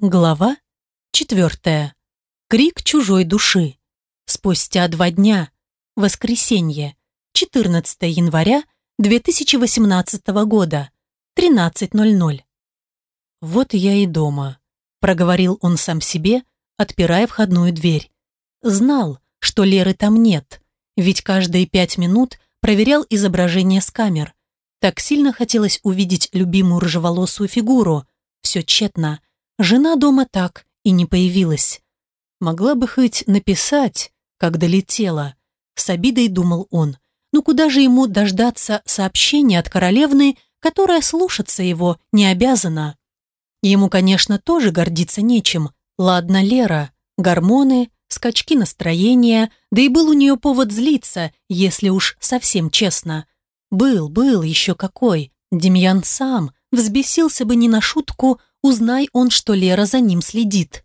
Глава четвертая. Крик чужой души. Спустя два дня. Воскресенье. 14 января 2018 года. 13.00. «Вот я и дома», — проговорил он сам себе, отпирая входную дверь. Знал, что Леры там нет, ведь каждые пять минут проверял изображение с камер. Так сильно хотелось увидеть любимую рыжеволосую фигуру. Все тщетно. Жена дома так и не появилась. Могла бы хоть написать, как долетела. С обидой думал он. Ну куда же ему дождаться сообщения от королевны, которая слушаться его не обязана? Ему, конечно, тоже гордиться нечем. Ладно, Лера, гормоны, скачки настроения, да и был у нее повод злиться, если уж совсем честно. Был, был еще какой. Демьян сам взбесился бы не на шутку, узнай он, что Лера за ним следит.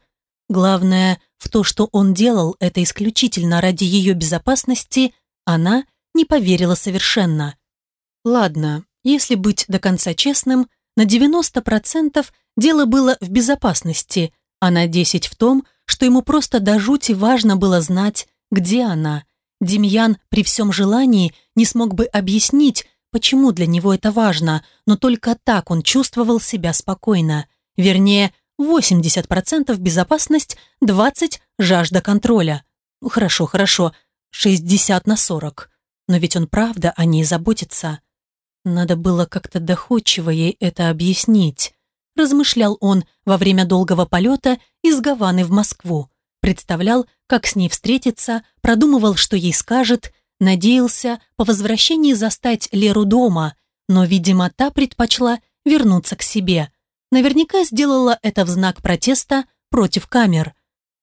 Главное, в то, что он делал это исключительно ради ее безопасности, она не поверила совершенно. Ладно, если быть до конца честным, на 90% дело было в безопасности, а на 10% в том, что ему просто до жути важно было знать, где она. Демьян при всем желании не смог бы объяснить, почему для него это важно, но только так он чувствовал себя спокойно. Вернее, 80% безопасность, 20% жажда контроля. Ну, хорошо, хорошо, 60 на 40. Но ведь он правда о ней заботится. Надо было как-то доходчиво ей это объяснить. Размышлял он во время долгого полета из Гаваны в Москву. Представлял, как с ней встретиться, продумывал, что ей скажет, надеялся по возвращении застать Леру дома, но, видимо, та предпочла вернуться к себе. Наверняка сделала это в знак протеста против камер.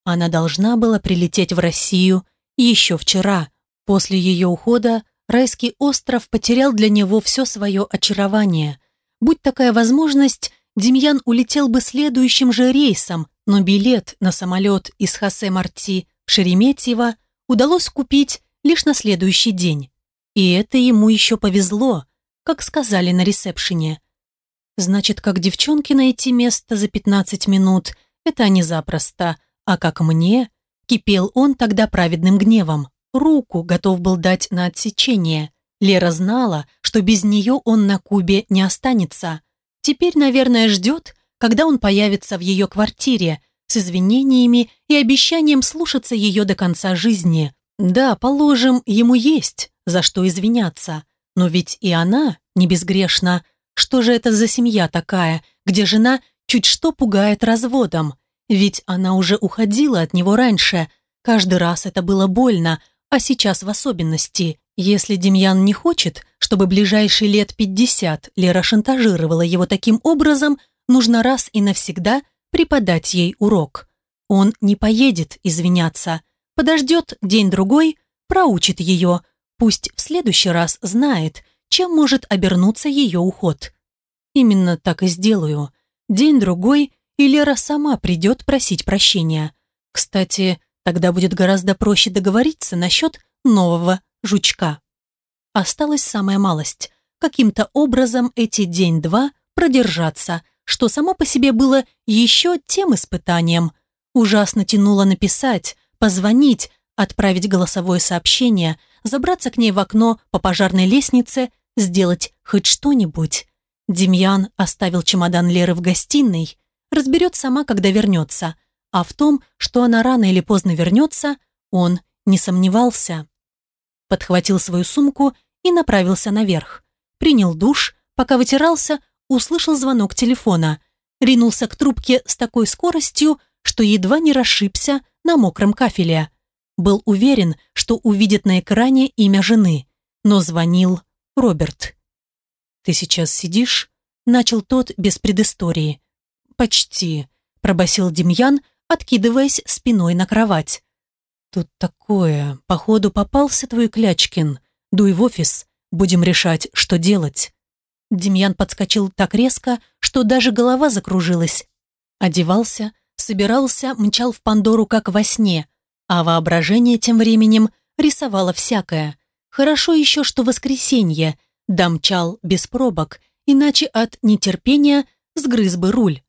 Она должна была прилететь в Россию еще вчера. После ее ухода райский остров потерял для него все свое очарование. Будь такая возможность, Демьян улетел бы следующим же рейсом, но билет на самолет из Хосе-Марти в Шереметьево удалось купить лишь на следующий день. И это ему еще повезло, как сказали на ресепшене. Значит, как девчонке найти место за 15 минут, это не запросто, а как мне, кипел он тогда праведным гневом. Руку готов был дать на отсечение. Лера знала, что без нее он на Кубе не останется. Теперь, наверное, ждет, когда он появится в ее квартире, с извинениями и обещанием слушаться ее до конца жизни. Да, положим, ему есть за что извиняться, но ведь и она не безгрешна. Что же это за семья такая, где жена чуть что пугает разводом? Ведь она уже уходила от него раньше. Каждый раз это было больно, а сейчас в особенности. Если Демьян не хочет, чтобы ближайшие лет 50 Лера шантажировала его таким образом, нужно раз и навсегда преподать ей урок. Он не поедет извиняться, подождет день-другой, проучит ее, пусть в следующий раз знает, чем может обернуться ее уход. Именно так и сделаю. День-другой, и Лера сама придет просить прощения. Кстати, тогда будет гораздо проще договориться насчет нового жучка. Осталась самая малость. Каким-то образом эти день-два продержаться, что само по себе было еще тем испытанием. Ужасно тянуло написать, позвонить, отправить голосовое сообщение, забраться к ней в окно по пожарной лестнице, сделать хоть что-нибудь. Демьян оставил чемодан Леры в гостиной, разберет сама, когда вернется, а в том, что она рано или поздно вернется, он не сомневался. Подхватил свою сумку и направился наверх. Принял душ, пока вытирался, услышал звонок телефона, ринулся к трубке с такой скоростью, что едва не расшибся на мокром кафеле. Был уверен, что увидит на экране имя жены, но звонил Роберт. «Ты сейчас сидишь?» – начал тот без предыстории. «Почти», – пробасил Демьян, откидываясь спиной на кровать. «Тут такое. Походу попался твой Клячкин. Дуй в офис. Будем решать, что делать». Демьян подскочил так резко, что даже голова закружилась. Одевался, собирался, мчал в Пандору как во сне, а воображение тем временем рисовало всякое. Хорошо еще, что воскресенье, домчал без пробок, иначе от нетерпения сгрыз бы руль.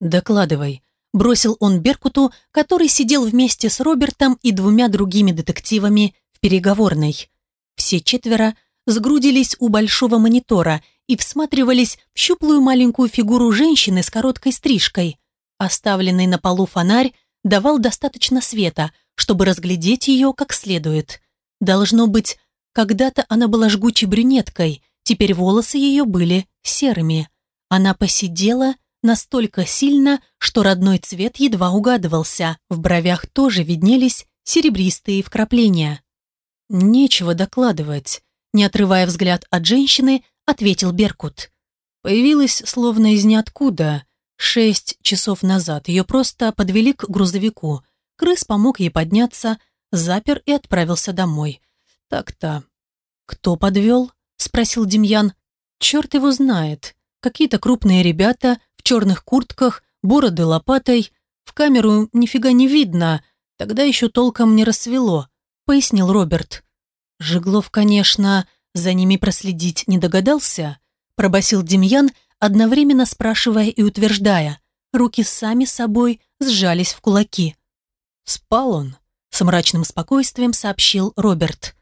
«Докладывай», бросил он Беркуту, который сидел вместе с Робертом и двумя другими детективами в переговорной. Все четверо сгрудились у большого монитора и всматривались в щуплую маленькую фигуру женщины с короткой стрижкой. Оставленный на полу фонарь давал достаточно света, чтобы разглядеть ее как следует. Должно быть, когда-то она была жгучей брюнеткой, теперь волосы ее были серыми. Она посидела настолько сильно, что родной цвет едва угадывался, в бровях тоже виднелись серебристые вкрапления. «Нечего докладывать», не отрывая взгляд от женщины, ответил Беркут. Появилась словно из ниоткуда. Шесть часов назад ее просто подвели к грузовику. Крыс помог ей подняться, запер и отправился домой. Так-то. «Кто подвел?» – спросил Демьян. «Черт его знает. Какие-то крупные ребята в черных куртках, бороды лопатой. В камеру нифига не видно. Тогда еще толком не рассвело», – пояснил Роберт. «Жеглов, конечно, за ними проследить не догадался?» – пробасил Демьян, одновременно спрашивая и утверждая. Руки сами собой сжались в кулаки. «Спал он», – с мрачным спокойствием сообщил Роберт.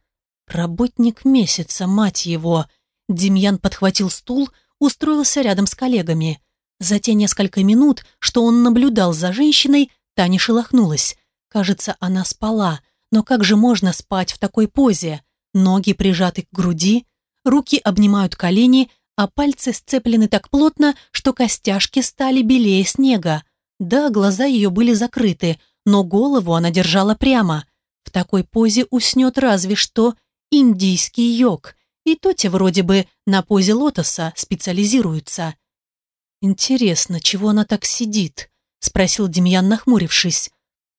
«Работник месяца, мать его!» Демьян подхватил стул, устроился рядом с коллегами. За те несколько минут, что он наблюдал за женщиной, та не шелохнулась. Кажется, она спала. Но как же можно спать в такой позе? Ноги прижаты к груди, руки обнимают колени, а пальцы сцеплены так плотно, что костяшки стали белее снега. Да, глаза ее были закрыты, но голову она держала прямо. В такой позе уснет разве что индийский йог, и то те вроде бы на позе лотоса специализируются. «Интересно, чего она так сидит?» — спросил Демьян, нахмурившись.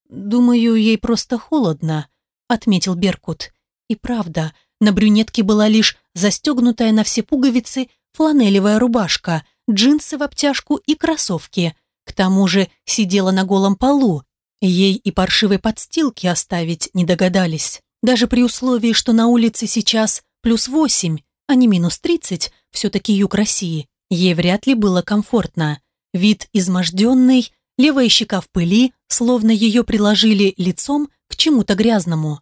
«Думаю, ей просто холодно», — отметил Беркут. И правда, на брюнетке была лишь застегнутая на все пуговицы фланелевая рубашка, джинсы в обтяжку и кроссовки. К тому же сидела на голом полу. Ей и паршивой подстилки оставить не догадались. Даже при условии, что на улице сейчас плюс восемь, а не минус тридцать, все-таки юг России, ей вряд ли было комфортно. Вид изможденный, левая щека в пыли, словно ее приложили лицом к чему-то грязному.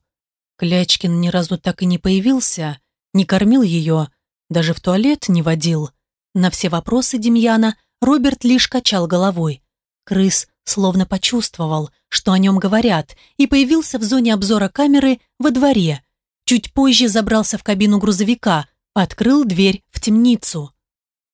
Клячкин ни разу так и не появился, не кормил ее, даже в туалет не водил. На все вопросы Демьяна Роберт лишь качал головой. Крыс словно почувствовал, что о нем говорят, и появился в зоне обзора камеры во дворе. Чуть позже забрался в кабину грузовика, открыл дверь в темницу.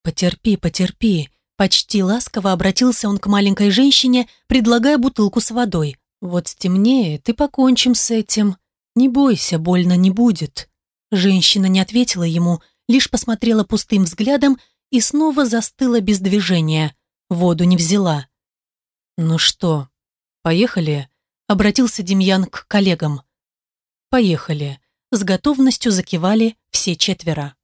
«Потерпи, потерпи», почти ласково обратился он к маленькой женщине, предлагая бутылку с водой. «Вот стемнеет, и покончим с этим. «Не бойся, больно не будет». Женщина не ответила ему, лишь посмотрела пустым взглядом и снова застыла без движения. Воду не взяла. «Ну что, поехали?» — обратился Демьян к коллегам. «Поехали». С готовностью закивали все четверо.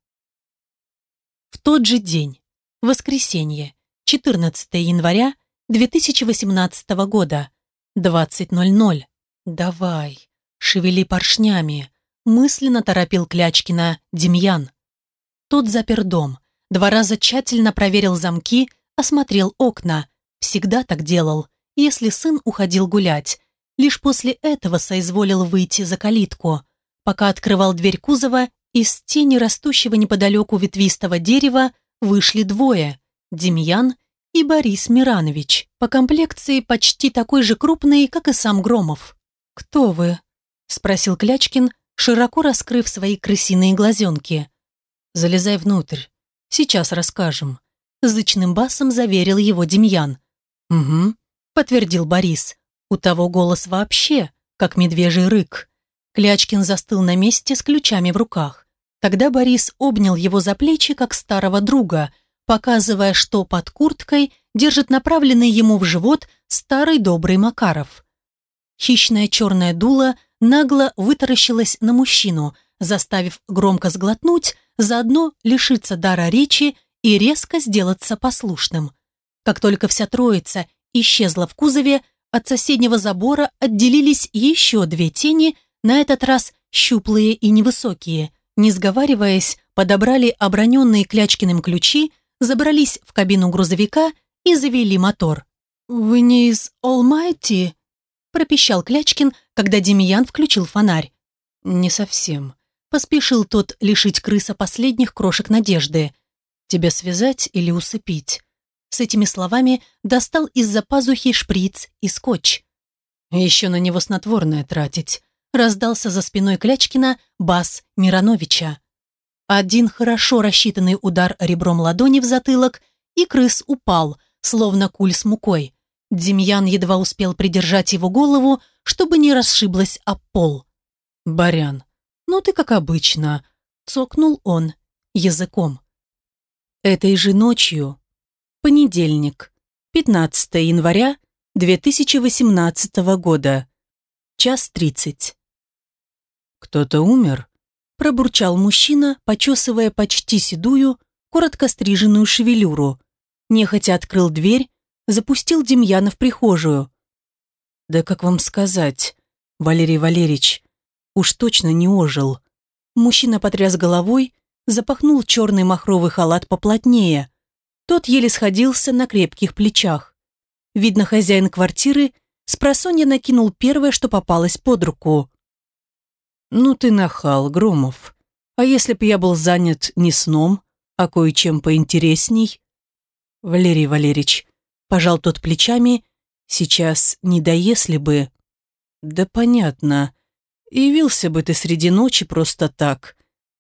В тот же день, воскресенье, 14 января 2018 года, 20.00. «Давай, шевели поршнями», мысленно торопил Клячкина Демьян. Тот запер дом, два раза тщательно проверил замки, осмотрел окна. Всегда так делал, если сын уходил гулять. Лишь после этого соизволил выйти за калитку. Пока открывал дверь кузова, из тени растущего неподалеку ветвистого дерева вышли двое – Демьян и Борис Миранович, по комплекции почти такой же крупный, как и сам Громов. «Кто вы?» — спросил Клячкин, широко раскрыв свои крысиные глазенки. «Залезай внутрь. Сейчас расскажем». Зычным басом заверил его Демьян. «Угу», — подтвердил Борис. У того голос вообще, как медвежий рык. Клячкин застыл на месте с ключами в руках. Тогда Борис обнял его за плечи, как старого друга, показывая, что под курткой держит направленный ему в живот старый добрый Макаров. Хищное черное дуло нагло вытаращилась на мужчину, заставив громко сглотнуть, заодно лишиться дара речи и резко сделаться послушным. Как только вся троица исчезла в кузове, от соседнего забора отделились еще две тени, на этот раз щуплые и невысокие. Не сговариваясь, подобрали оброненные Клячкиным ключи, забрались в кабину грузовика и завели мотор. «Вы не из Almighty?» пропищал Клячкин, когда Демьян включил фонарь. «Не совсем». Поспешил тот лишить крыса последних крошек надежды. «Тебя связать или усыпить?» С этими словами достал из-за пазухи шприц и скотч. «Еще на него снотворное тратить», раздался за спиной Клячкина бас Мироновича. Один хорошо рассчитанный удар ребром ладони в затылок, и крыс упал, словно куль с мукой. Демьян едва успел придержать его голову, чтобы не расшиблась об пол. «Барян, ну ты как обычно», — цокнул он языком. Этой же ночью, понедельник, 15 января 2018 года, час тридцать. «Кто-то умер?» – пробурчал мужчина, почесывая почти седую, коротко стриженную шевелюру. Нехотя открыл дверь запустил Демьяна в прихожую. «Да как вам сказать, Валерий Валерьевич, уж точно не ожил». Мужчина потряс головой, запахнул черный махровый халат поплотнее. Тот еле сходился на крепких плечах. Видно, хозяин квартиры с просонья накинул первое, что попалось под руку. «Ну ты нахал, Громов. А если б я был занят не сном, а кое-чем поинтересней?» «Валерий Валерьевич, Пожал тот плечами. Сейчас не до если бы. Да понятно. Явился бы ты среди ночи просто так.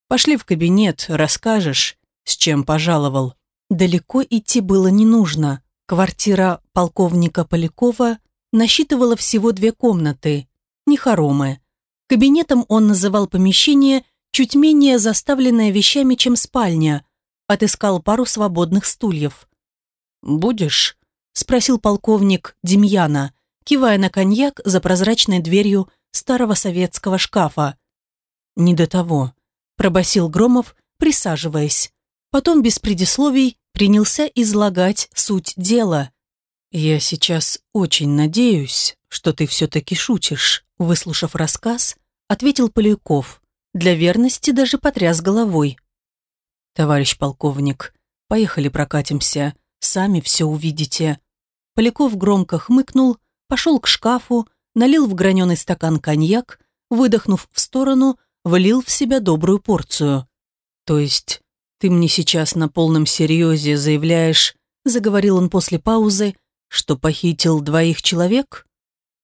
Пошли в кабинет, расскажешь, с чем пожаловал. Далеко идти было не нужно. Квартира полковника Полякова насчитывала всего две комнаты, не хоромы. Кабинетом он называл помещение, чуть менее заставленное вещами, чем спальня. Отыскал пару свободных стульев. «Будешь?» спросил полковник Демьяна, кивая на коньяк за прозрачной дверью старого советского шкафа. «Не до того», – пробасил Громов, присаживаясь. Потом без предисловий принялся излагать суть дела. «Я сейчас очень надеюсь, что ты все-таки шутишь», – выслушав рассказ, ответил Поляков. Для верности даже потряс головой. «Товарищ полковник, поехали прокатимся, сами все увидите», Поляков громко хмыкнул, пошел к шкафу, налил в граненый стакан коньяк, выдохнув в сторону, влил в себя добрую порцию. «То есть ты мне сейчас на полном серьезе заявляешь, заговорил он после паузы, что похитил двоих человек?»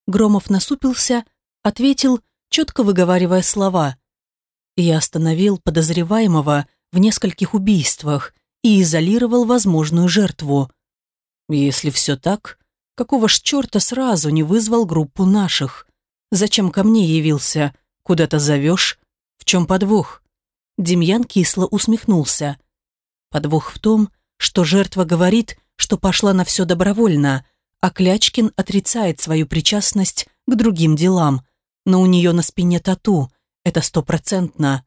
Громов насупился, ответил, четко выговаривая слова. «Я остановил подозреваемого в нескольких убийствах и изолировал возможную жертву. Если все так, какого ж черта сразу не вызвал группу наших? Зачем ко мне явился? Куда-то зовешь? В чем подвох? Демьян кисло усмехнулся. Подвох в том, что жертва говорит, что пошла на все добровольно, а Клячкин отрицает свою причастность к другим делам, но у нее на спине тату, это стопроцентно.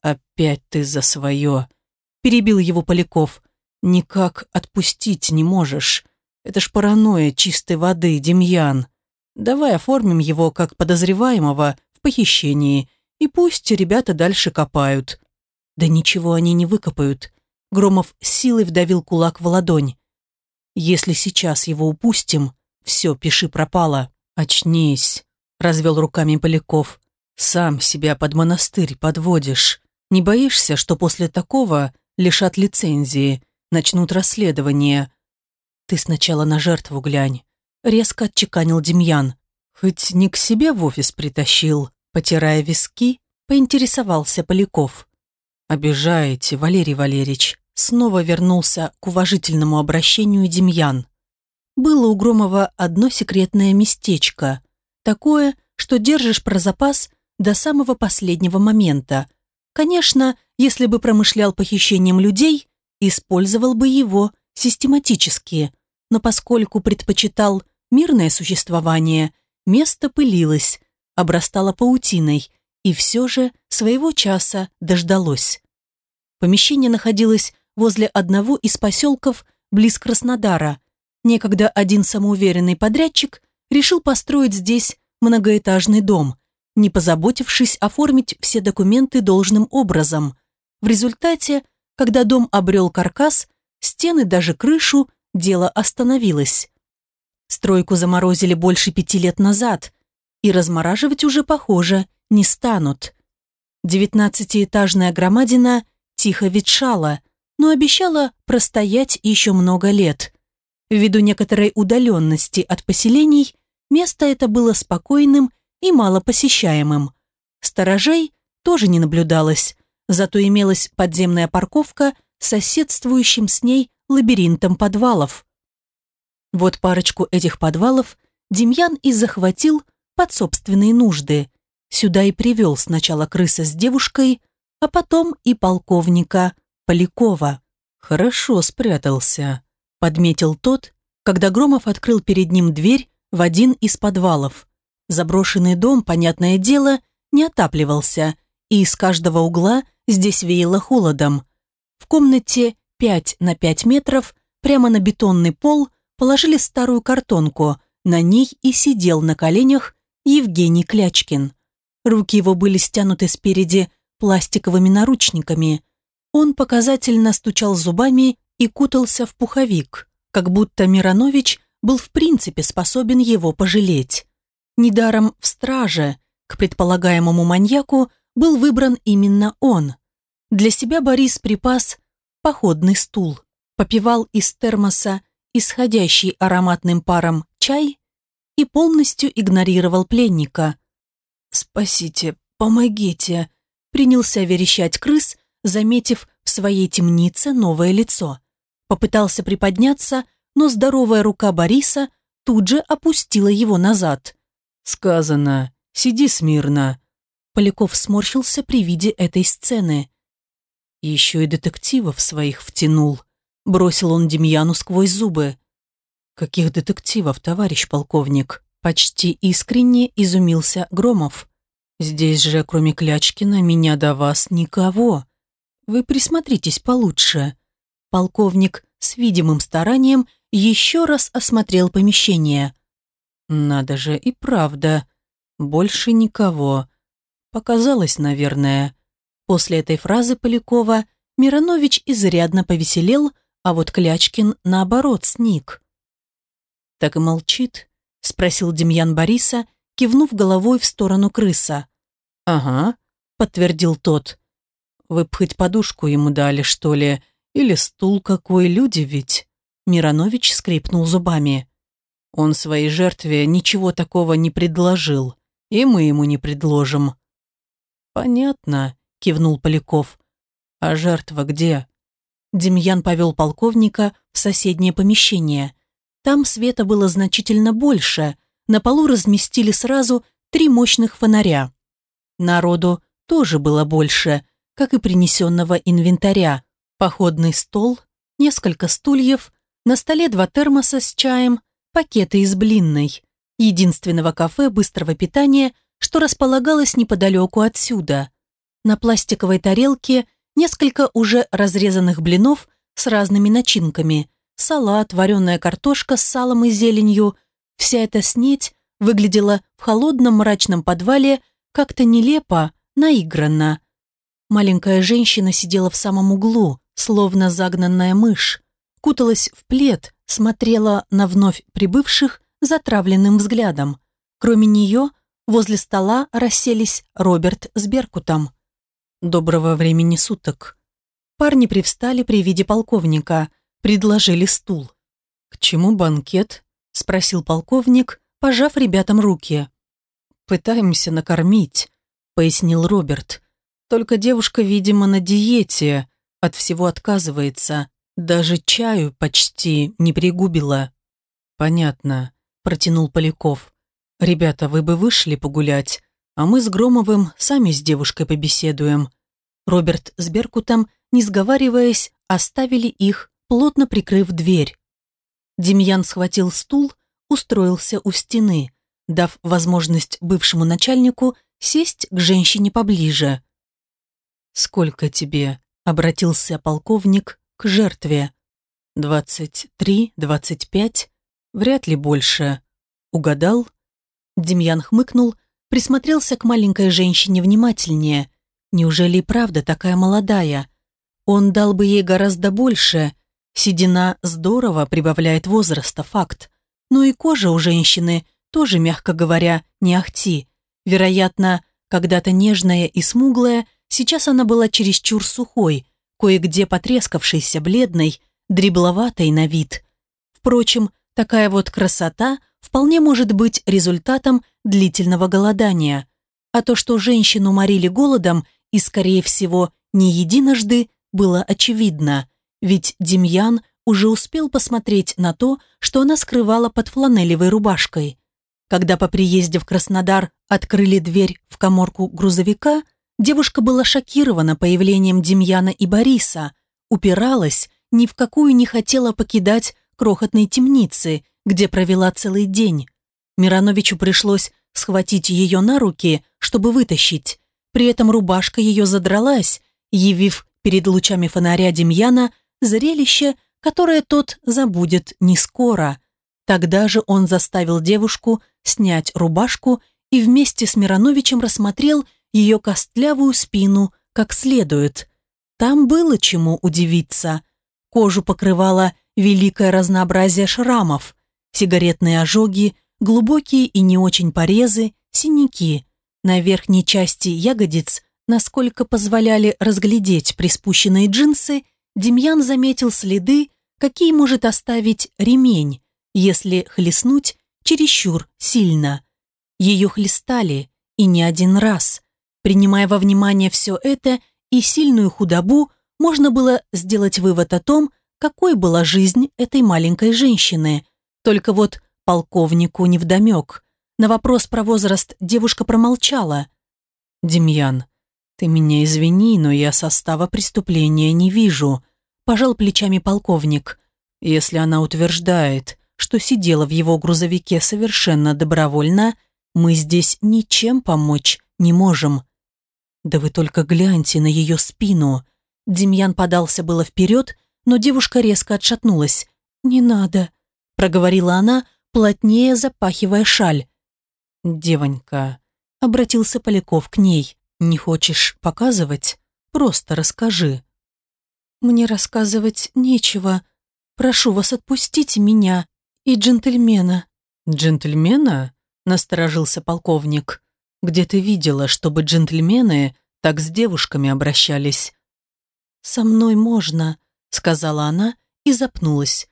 «Опять ты за свое», – перебил его Поляков никак отпустить не можешь. Это ж паранойя чистой воды, Демьян. Давай оформим его как подозреваемого в похищении, и пусть ребята дальше копают. Да ничего они не выкопают. Громов силой вдавил кулак в ладонь. Если сейчас его упустим, все, пиши пропало. Очнись, развел руками Поляков. Сам себя под монастырь подводишь. Не боишься, что после такого лишат лицензии? начнут расследование. Ты сначала на жертву глянь. Резко отчеканил Демьян. Хоть не к себе в офис притащил, потирая виски, поинтересовался Поляков. Обижаете, Валерий Валерьевич. Снова вернулся к уважительному обращению Демьян. Было у Громова одно секретное местечко. Такое, что держишь про запас до самого последнего момента. Конечно, если бы промышлял похищением людей, использовал бы его систематически, но поскольку предпочитал мирное существование, место пылилось, обрастало паутиной и все же своего часа дождалось. Помещение находилось возле одного из поселков близ Краснодара. Некогда один самоуверенный подрядчик решил построить здесь многоэтажный дом, не позаботившись оформить все документы должным образом. В результате когда дом обрел каркас, стены, даже крышу, дело остановилось. Стройку заморозили больше пяти лет назад, и размораживать уже, похоже, не станут. Девятнадцатиэтажная громадина тихо ветшала, но обещала простоять еще много лет. Ввиду некоторой удаленности от поселений, место это было спокойным и малопосещаемым. Сторожей тоже не наблюдалось, зато имелась подземная парковка с соседствующим с ней лабиринтом подвалов. Вот парочку этих подвалов Демьян и захватил под собственные нужды. Сюда и привел сначала крыса с девушкой, а потом и полковника Полякова. «Хорошо спрятался», — подметил тот, когда Громов открыл перед ним дверь в один из подвалов. Заброшенный дом, понятное дело, не отапливался, и из каждого угла здесь веяло холодом. В комнате 5 на 5 метров прямо на бетонный пол положили старую картонку, на ней и сидел на коленях Евгений Клячкин. Руки его были стянуты спереди пластиковыми наручниками. Он показательно стучал зубами и кутался в пуховик, как будто Миронович был в принципе способен его пожалеть. Недаром в страже к предполагаемому маньяку был выбран именно он. Для себя Борис припас походный стул, попивал из термоса исходящий ароматным паром чай и полностью игнорировал пленника. «Спасите, помогите!» принялся верещать крыс, заметив в своей темнице новое лицо. Попытался приподняться, но здоровая рука Бориса тут же опустила его назад. «Сказано, сиди смирно». Поляков сморщился при виде этой сцены. Еще и детективов своих втянул. Бросил он Демьяну сквозь зубы. «Каких детективов, товарищ полковник?» Почти искренне изумился Громов. «Здесь же, кроме Клячкина, меня до вас никого. Вы присмотритесь получше». Полковник с видимым старанием еще раз осмотрел помещение. «Надо же, и правда. Больше никого. Показалось, наверное». После этой фразы Полякова Миронович изрядно повеселел, а вот Клячкин, наоборот, сник. «Так и молчит?» — спросил Демьян Бориса, кивнув головой в сторону крыса. «Ага», — подтвердил тот. «Вы б хоть подушку ему дали, что ли? Или стул какой, люди ведь?» Миронович скрипнул зубами. Он своей жертве ничего такого не предложил, и мы ему не предложим. «Понятно», — кивнул Поляков. «А жертва где?» Демьян повел полковника в соседнее помещение. Там света было значительно больше. На полу разместили сразу три мощных фонаря. Народу тоже было больше, как и принесенного инвентаря. Походный стол, несколько стульев, на столе два термоса с чаем, пакеты из блинной. Единственного кафе быстрого питания, что располагалось неподалеку отсюда. На пластиковой тарелке несколько уже разрезанных блинов с разными начинками – салат, вареная картошка с салом и зеленью. Вся эта снеть выглядела в холодном мрачном подвале как-то нелепо, наигранно. Маленькая женщина сидела в самом углу, словно загнанная мышь, куталась в плед, смотрела на вновь прибывших затравленным взглядом. Кроме нее, возле стола расселись Роберт с Беркутом. «Доброго времени суток». Парни привстали при виде полковника – предложили стул. «К чему банкет?» – спросил полковник, пожав ребятам руки. «Пытаемся накормить», – пояснил Роберт. «Только девушка, видимо, на диете, от всего отказывается, даже чаю почти не пригубила». «Понятно», – протянул Поляков. «Ребята, вы бы вышли погулять, а мы с Громовым сами с девушкой побеседуем». Роберт с Беркутом, не сговариваясь, оставили их плотно прикрыв дверь. Демьян схватил стул, устроился у стены, дав возможность бывшему начальнику сесть к женщине поближе. «Сколько тебе?» — обратился полковник к жертве. «Двадцать три, двадцать пять? Вряд ли больше. Угадал?» Демьян хмыкнул, присмотрелся к маленькой женщине внимательнее. Неужели и правда такая молодая? Он дал бы ей гораздо больше, Седина здорово прибавляет возраста, факт. но и кожа у женщины тоже, мягко говоря, не ахти. Вероятно, когда-то нежная и смуглая, сейчас она была чересчур сухой, кое-где потрескавшейся, бледной, дрибловатой на вид. Впрочем, такая вот красота вполне может быть результатом длительного голодания. А то, что женщину морили голодом, и, скорее всего, не единожды, было очевидно, ведь Демьян уже успел посмотреть на то, что она скрывала под фланелевой рубашкой. Когда по приезде в Краснодар открыли дверь в коморку грузовика, девушка была шокирована появлением Демьяна и Бориса, упиралась, ни в какую не хотела покидать крохотной темницы, где провела целый день. Мироновичу пришлось схватить ее на руки, чтобы вытащить. При этом рубашка ее задралась, явив перед лучами фонаря Демьяна зрелище, которое тот забудет не скоро. Тогда же он заставил девушку снять рубашку и вместе с Мироновичем рассмотрел ее костлявую спину как следует. Там было чему удивиться. Кожу покрывало великое разнообразие шрамов, сигаретные ожоги, глубокие и не очень порезы, синяки. На верхней части ягодиц, насколько позволяли разглядеть приспущенные джинсы, Демьян заметил следы, какие может оставить ремень, если хлестнуть чересчур сильно. Ее хлестали, и не один раз. Принимая во внимание все это и сильную худобу, можно было сделать вывод о том, какой была жизнь этой маленькой женщины. Только вот полковнику невдомек. На вопрос про возраст девушка промолчала. «Демьян, ты меня извини, но я состава преступления не вижу», пожал плечами полковник. «Если она утверждает, что сидела в его грузовике совершенно добровольно, мы здесь ничем помочь не можем». «Да вы только гляньте на ее спину!» Демьян подался было вперед, но девушка резко отшатнулась. «Не надо», — проговорила она, плотнее запахивая шаль. «Девонька», — обратился Поляков к ней, «не хочешь показывать? Просто расскажи». «Мне рассказывать нечего. Прошу вас, отпустите меня и джентльмена». «Джентльмена?» — насторожился полковник. «Где ты видела, чтобы джентльмены так с девушками обращались?» «Со мной можно», — сказала она и запнулась.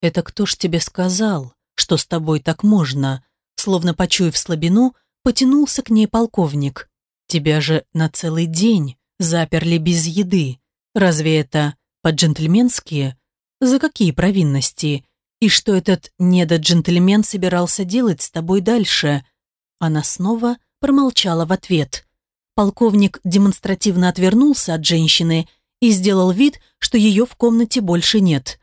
«Это кто ж тебе сказал, что с тобой так можно?» Словно почуяв слабину, потянулся к ней полковник. «Тебя же на целый день заперли без еды. Разве это по-джентльменски? За какие провинности? И что этот недоджентльмен собирался делать с тобой дальше?» Она снова промолчала в ответ. Полковник демонстративно отвернулся от женщины и сделал вид, что ее в комнате больше нет.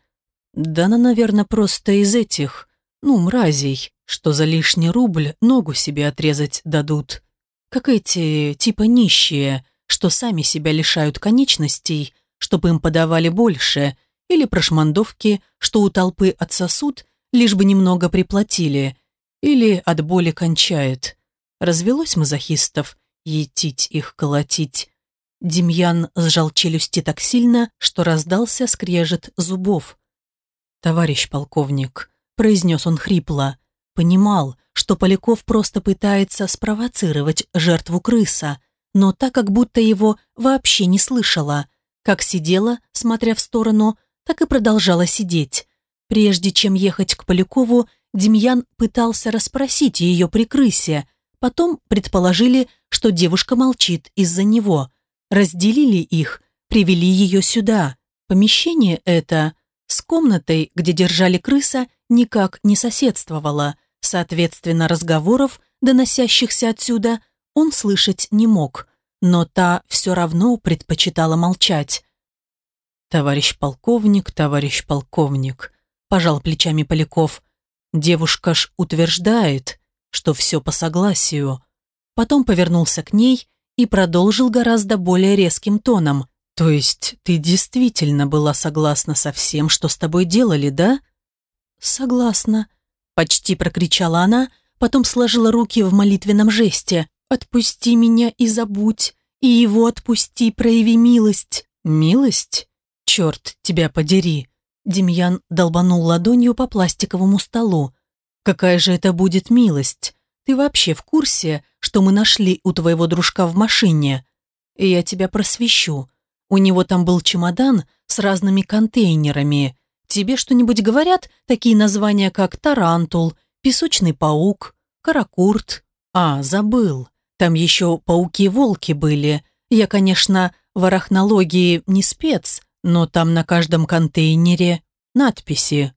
Да она, наверное, просто из этих, ну, мразей, что за лишний рубль ногу себе отрезать дадут. Как эти, типа нищие, что сами себя лишают конечностей, чтобы им подавали больше, или прошмандовки, что у толпы отсосут, лишь бы немного приплатили, или от боли кончает. Развелось мазохистов, етить их колотить. Демьян сжал челюсти так сильно, что раздался скрежет зубов. «Товарищ полковник», — произнес он хрипло, понимал, что Поляков просто пытается спровоцировать жертву крыса, но так как будто его вообще не слышала. Как сидела, смотря в сторону, так и продолжала сидеть. Прежде чем ехать к Полякову, Демьян пытался расспросить ее при крысе, потом предположили, что девушка молчит из-за него – разделили их, привели ее сюда. Помещение это с комнатой, где держали крыса, никак не соседствовало. Соответственно, разговоров, доносящихся отсюда, он слышать не мог. Но та все равно предпочитала молчать. «Товарищ полковник, товарищ полковник», – пожал плечами Поляков. «Девушка ж утверждает, что все по согласию». Потом повернулся к ней и продолжил гораздо более резким тоном. «То есть ты действительно была согласна со всем, что с тобой делали, да?» «Согласна», — почти прокричала она, потом сложила руки в молитвенном жесте. «Отпусти меня и забудь, и его отпусти, прояви милость». «Милость? Черт, тебя подери!» Демьян долбанул ладонью по пластиковому столу. Какая же это будет милость? Ты вообще в курсе, что мы нашли у твоего дружка в машине? Я тебя просвещу. У него там был чемодан с разными контейнерами. Тебе что-нибудь говорят такие названия, как тарантул, песочный паук, каракурт? А, забыл. Там еще пауки-волки были. Я, конечно, в арахнологии не спец, но там на каждом контейнере надписи.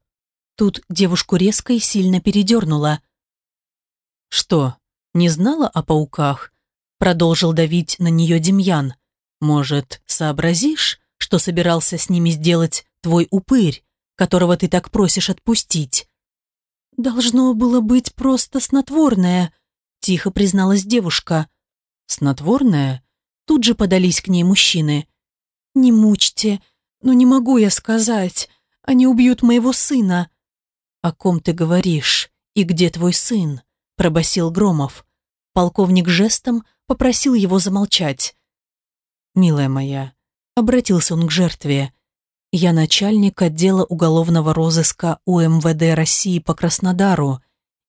Тут девушку резко и сильно передернула. «Что, не знала о пауках?» Продолжил давить на нее Демьян. «Может, сообразишь, что собирался с ними сделать твой упырь, которого ты так просишь отпустить?» «Должно было быть просто снотворное», тихо призналась девушка. «Снотворное?» Тут же подались к ней мужчины. «Не мучьте, но не могу я сказать. Они убьют моего сына». «О ком ты говоришь? И где твой сын?» пробасил Громов. Полковник жестом попросил его замолчать. «Милая моя», — обратился он к жертве, «я начальник отдела уголовного розыска УМВД России по Краснодару,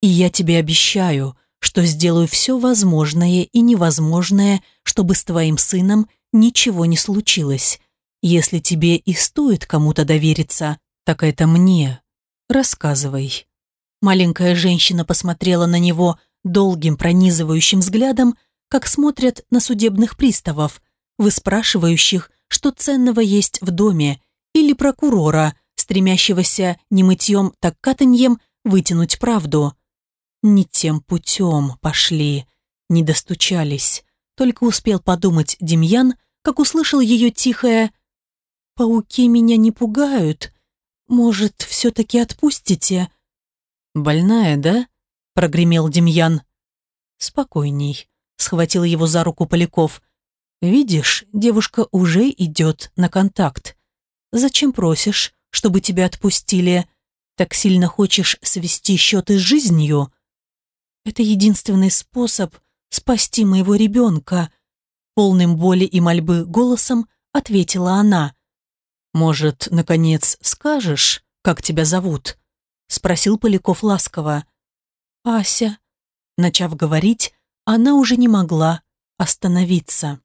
и я тебе обещаю, что сделаю все возможное и невозможное, чтобы с твоим сыном ничего не случилось. Если тебе и стоит кому-то довериться, так это мне. Рассказывай». Маленькая женщина посмотрела на него долгим пронизывающим взглядом, как смотрят на судебных приставов, выспрашивающих, что ценного есть в доме, или прокурора, стремящегося не мытьем, так катаньем вытянуть правду. Не тем путем пошли, не достучались. Только успел подумать Демьян, как услышал ее тихое «Пауки меня не пугают. Может, все-таки отпустите?» «Больная, да?» – прогремел Демьян. «Спокойней», – схватил его за руку Поляков. «Видишь, девушка уже идет на контакт. Зачем просишь, чтобы тебя отпустили? Так сильно хочешь свести счеты с жизнью?» «Это единственный способ спасти моего ребенка», полным боли и мольбы голосом ответила она. «Может, наконец, скажешь, как тебя зовут?» спросил Поляков ласково. «Ася». Начав говорить, она уже не могла остановиться.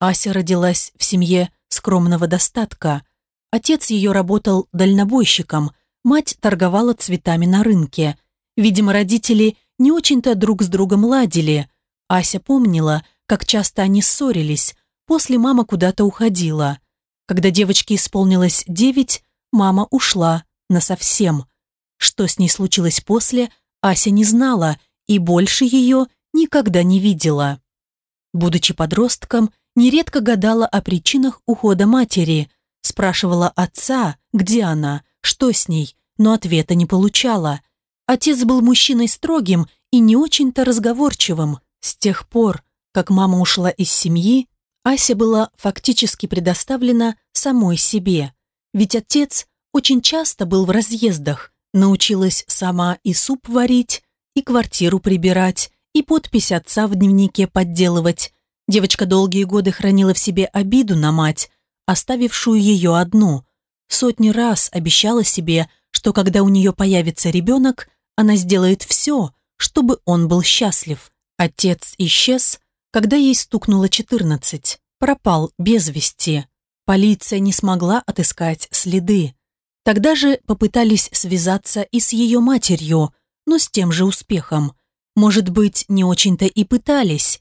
Ася родилась в семье скромного достатка. Отец ее работал дальнобойщиком, мать торговала цветами на рынке. Видимо, родители не очень-то друг с другом ладили. Ася помнила, как часто они ссорились, после мама куда-то уходила. Когда девочке исполнилось девять, мама ушла, насовсем. Что с ней случилось после, Ася не знала и больше ее никогда не видела. Будучи подростком, нередко гадала о причинах ухода матери, спрашивала отца, где она, что с ней, но ответа не получала. Отец был мужчиной строгим и не очень-то разговорчивым. С тех пор, как мама ушла из семьи, Ася была фактически предоставлена самой себе. Ведь отец очень часто был в разъездах, научилась сама и суп варить, и квартиру прибирать, и подпись отца в дневнике подделывать. Девочка долгие годы хранила в себе обиду на мать, оставившую ее одну. Сотни раз обещала себе, что когда у нее появится ребенок, она сделает все, чтобы он был счастлив. Отец исчез, когда ей стукнуло 14, пропал без вести. Полиция не смогла отыскать следы. Тогда же попытались связаться и с ее матерью, но с тем же успехом. Может быть, не очень-то и пытались.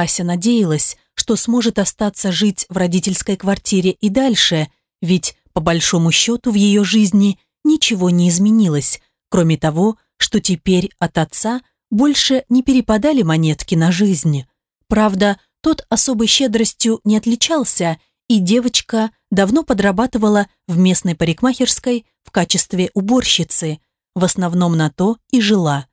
Ася надеялась, что сможет остаться жить в родительской квартире и дальше, ведь, по большому счету, в ее жизни ничего не изменилось, кроме того, что теперь от отца больше не перепадали монетки на жизнь. Правда, тот особой щедростью не отличался и девочка давно подрабатывала в местной парикмахерской в качестве уборщицы, в основном на то и жила.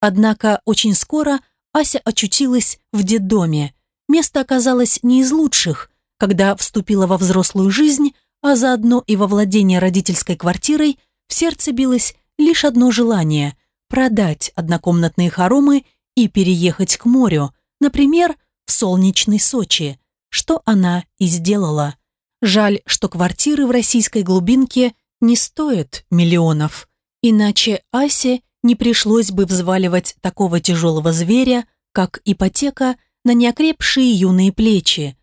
Однако очень скоро Ася очутилась в детдоме. Место оказалось не из лучших. Когда вступила во взрослую жизнь, а заодно и во владение родительской квартирой, в сердце билось лишь одно желание – продать однокомнатные хоромы и переехать к морю, например, в солнечный Сочи – что она и сделала. Жаль, что квартиры в российской глубинке не стоят миллионов, иначе Асе не пришлось бы взваливать такого тяжелого зверя, как ипотека, на неокрепшие юные плечи.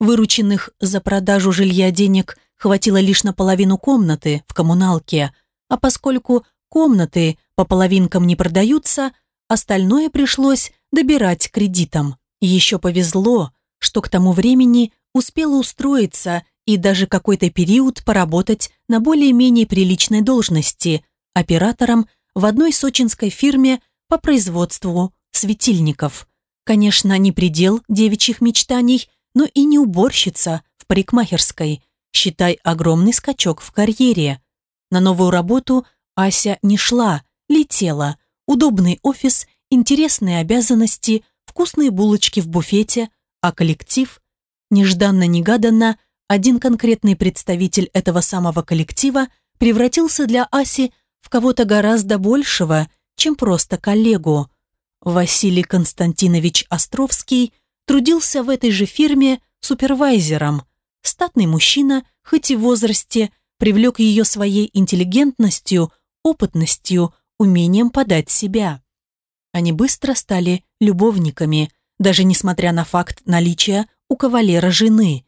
Вырученных за продажу жилья денег хватило лишь на половину комнаты в коммуналке, а поскольку комнаты по половинкам не продаются, остальное пришлось добирать кредитом. Еще повезло, что к тому времени успела устроиться и даже какой-то период поработать на более-менее приличной должности оператором в одной сочинской фирме по производству светильников. Конечно, не предел девичьих мечтаний, но и не уборщица в парикмахерской. Считай огромный скачок в карьере. На новую работу Ася не шла, летела. Удобный офис, интересные обязанности, вкусные булочки в буфете, а коллектив Нежданно-негаданно один конкретный представитель этого самого коллектива превратился для Аси в кого-то гораздо большего, чем просто коллегу. Василий Константинович Островский трудился в этой же фирме супервайзером. Статный мужчина, хоть и в возрасте, привлек ее своей интеллигентностью, опытностью, умением подать себя. Они быстро стали любовниками, даже несмотря на факт наличия у кавалера жены.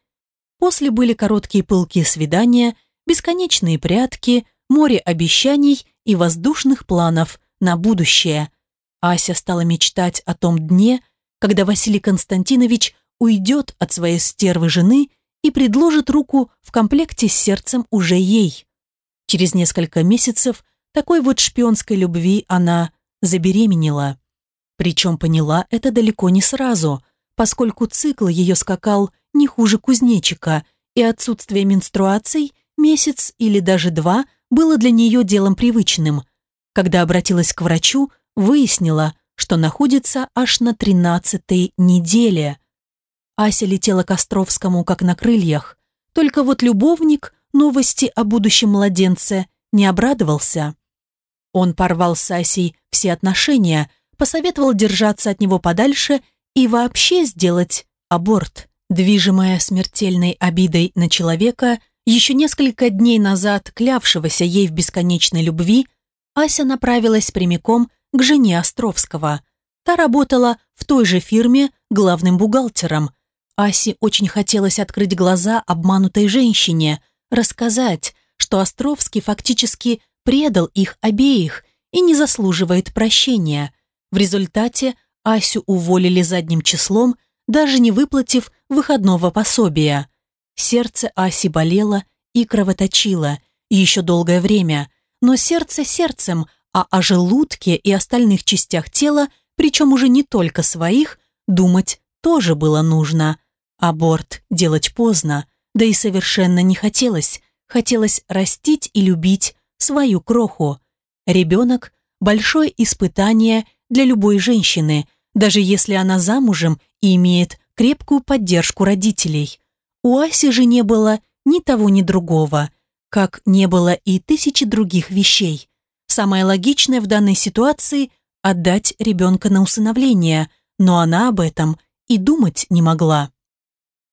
После были короткие пылкие свидания, бесконечные прятки, море обещаний и воздушных планов на будущее. Ася стала мечтать о том дне, когда Василий Константинович уйдет от своей стервы жены и предложит руку в комплекте с сердцем уже ей. Через несколько месяцев такой вот шпионской любви она забеременела. Причем поняла это далеко не сразу поскольку цикл ее скакал не хуже кузнечика, и отсутствие менструаций месяц или даже два было для нее делом привычным. Когда обратилась к врачу, выяснила, что находится аж на тринадцатой неделе. Ася летела к Островскому как на крыльях, только вот любовник новости о будущем младенце не обрадовался. Он порвал с Асей все отношения, посоветовал держаться от него подальше и вообще сделать аборт. Движимая смертельной обидой на человека, еще несколько дней назад клявшегося ей в бесконечной любви, Ася направилась прямиком к жене Островского. Та работала в той же фирме главным бухгалтером. Асе очень хотелось открыть глаза обманутой женщине, рассказать, что Островский фактически предал их обеих и не заслуживает прощения. В результате Асю уволили задним числом, даже не выплатив выходного пособия. Сердце Аси болело и кровоточило еще долгое время, но сердце сердцем, а о желудке и остальных частях тела, причем уже не только своих, думать тоже было нужно. Аборт делать поздно, да и совершенно не хотелось. Хотелось растить и любить свою кроху. Ребенок – большое испытание для любой женщины – даже если она замужем и имеет крепкую поддержку родителей. У Аси же не было ни того, ни другого, как не было и тысячи других вещей. Самое логичное в данной ситуации – отдать ребенка на усыновление, но она об этом и думать не могла.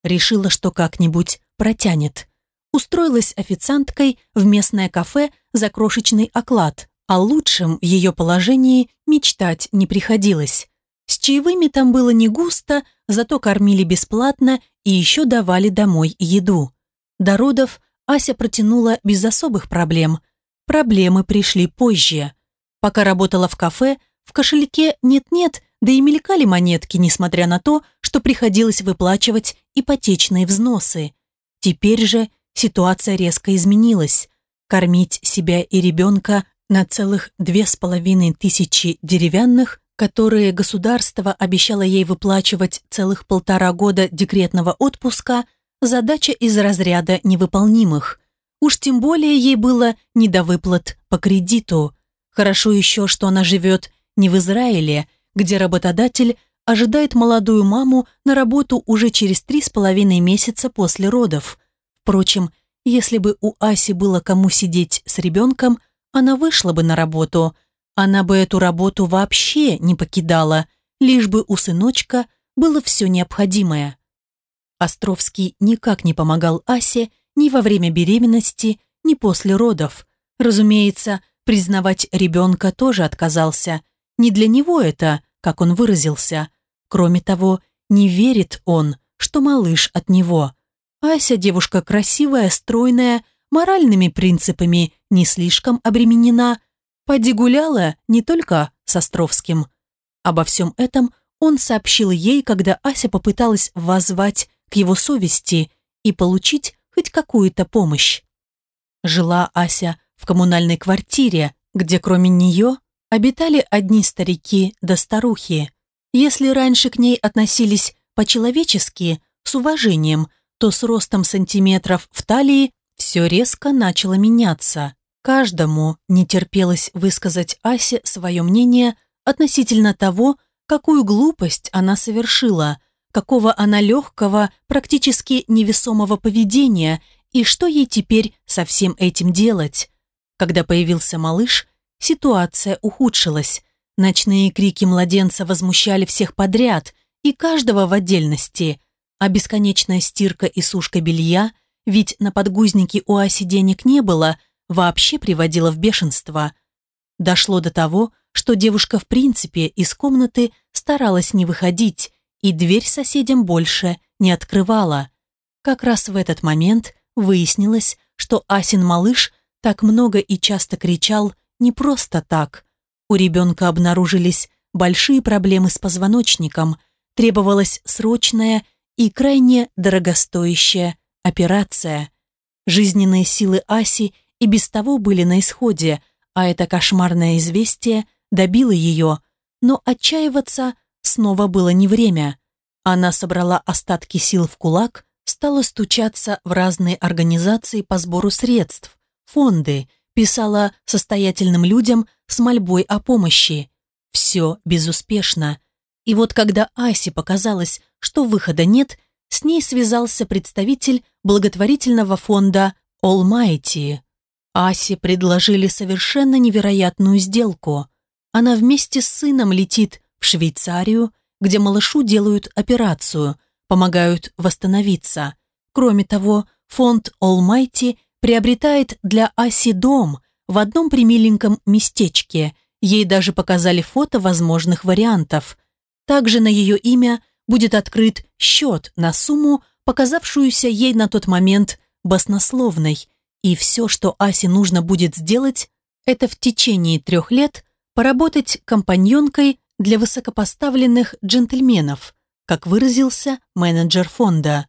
Решила, что как-нибудь протянет. Устроилась официанткой в местное кафе за крошечный оклад, а лучшем ее положении мечтать не приходилось. С чаевыми там было не густо, зато кормили бесплатно и еще давали домой еду. До родов Ася протянула без особых проблем. Проблемы пришли позже. Пока работала в кафе, в кошельке нет-нет, да и мелькали монетки, несмотря на то, что приходилось выплачивать ипотечные взносы. Теперь же ситуация резко изменилась. Кормить себя и ребенка на целых две с половиной тысячи деревянных которые государство обещало ей выплачивать целых полтора года декретного отпуска, задача из разряда невыполнимых. Уж тем более ей было не до выплат по кредиту. Хорошо еще, что она живет не в Израиле, где работодатель ожидает молодую маму на работу уже через три с половиной месяца после родов. Впрочем, если бы у Аси было кому сидеть с ребенком, она вышла бы на работу – она бы эту работу вообще не покидала, лишь бы у сыночка было все необходимое. Островский никак не помогал Асе ни во время беременности, ни после родов. Разумеется, Признавать ребенка тоже отказался. Не для него это, как он выразился. Кроме того, не верит он, что малыш от него. Ася девушка красивая, стройная, моральными принципами не слишком обременена. Поди гуляла не только с Островским. Обо всем этом он сообщил ей, когда Ася попыталась воззвать к его совести и получить хоть какую-то помощь. Жила Ася в коммунальной квартире, где кроме нее обитали одни старики да старухи. Если раньше к ней относились по-человечески, с уважением, то с ростом сантиметров в талии все резко начало меняться. Каждому не терпелось высказать Асе свое мнение относительно того, какую глупость она совершила, какого она легкого, практически невесомого поведения и что ей теперь со всем этим делать. Когда появился малыш, ситуация ухудшилась. Ночные крики младенца возмущали всех подряд и каждого в отдельности, а бесконечная стирка и сушка белья, ведь на подгузники у Аси денег не было, вообще приводила в бешенство. Дошло до того, что девушка в принципе из комнаты старалась не выходить и дверь соседям больше не открывала. Как раз в этот момент Выяснилось, что Асин малыш так много и часто кричал не просто так. У ребенка обнаружились большие проблемы с позвоночником, требовалась срочная и крайне дорогостоящая операция. Жизненные силы Аси и без того были на исходе, а это кошмарное известие добило ее, но отчаиваться снова было не время. Она собрала остатки сил в кулак стала стучаться в разные организации по сбору средств, фонды, писала состоятельным людям с мольбой о помощи. Все безуспешно. И вот когда Асе показалось, что выхода нет, с ней связался представитель благотворительного фонда Almighty. Асе предложили совершенно невероятную сделку. Она вместе с сыном летит в Швейцарию, где малышу делают операцию, помогают восстановиться. Кроме того, фонд Almighty приобретает для Аси дом в одном примиленьком местечке. Ей даже показали фото возможных вариантов. Также на ее имя будет открыт счет на сумму, показавшуюся ей на тот момент баснословной. И все, что Асе нужно будет сделать, это в течение трех лет поработать компаньонкой для высокопоставленных джентльменов, как выразился менеджер фонда.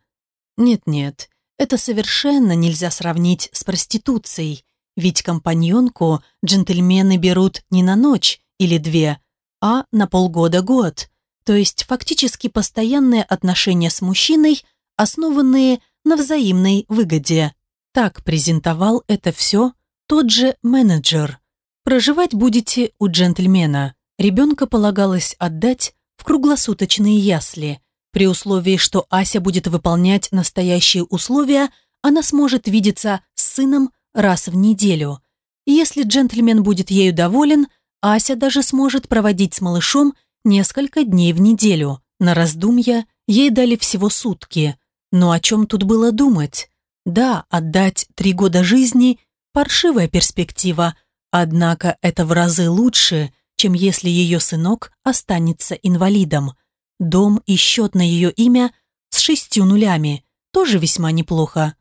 Нет-нет, это совершенно нельзя сравнить с проституцией, ведь компаньонку джентльмены берут не на ночь или две, а на полгода-год, то есть фактически постоянные отношения с мужчиной, основанные на взаимной выгоде. Так презентовал это все тот же менеджер. Проживать будете у джентльмена. Ребенка полагалось отдать в круглосуточные ясли. При условии, что Ася будет выполнять настоящие условия, она сможет видеться с сыном раз в неделю. Если джентльмен будет ею доволен, Ася даже сможет проводить с малышом несколько дней в неделю. На раздумья ей дали всего сутки. Но о чем тут было думать? Да, отдать три года жизни – паршивая перспектива, однако это в разы лучше, чем если ее сынок останется инвалидом. Дом и счет на ее имя с шестью нулями тоже весьма неплохо.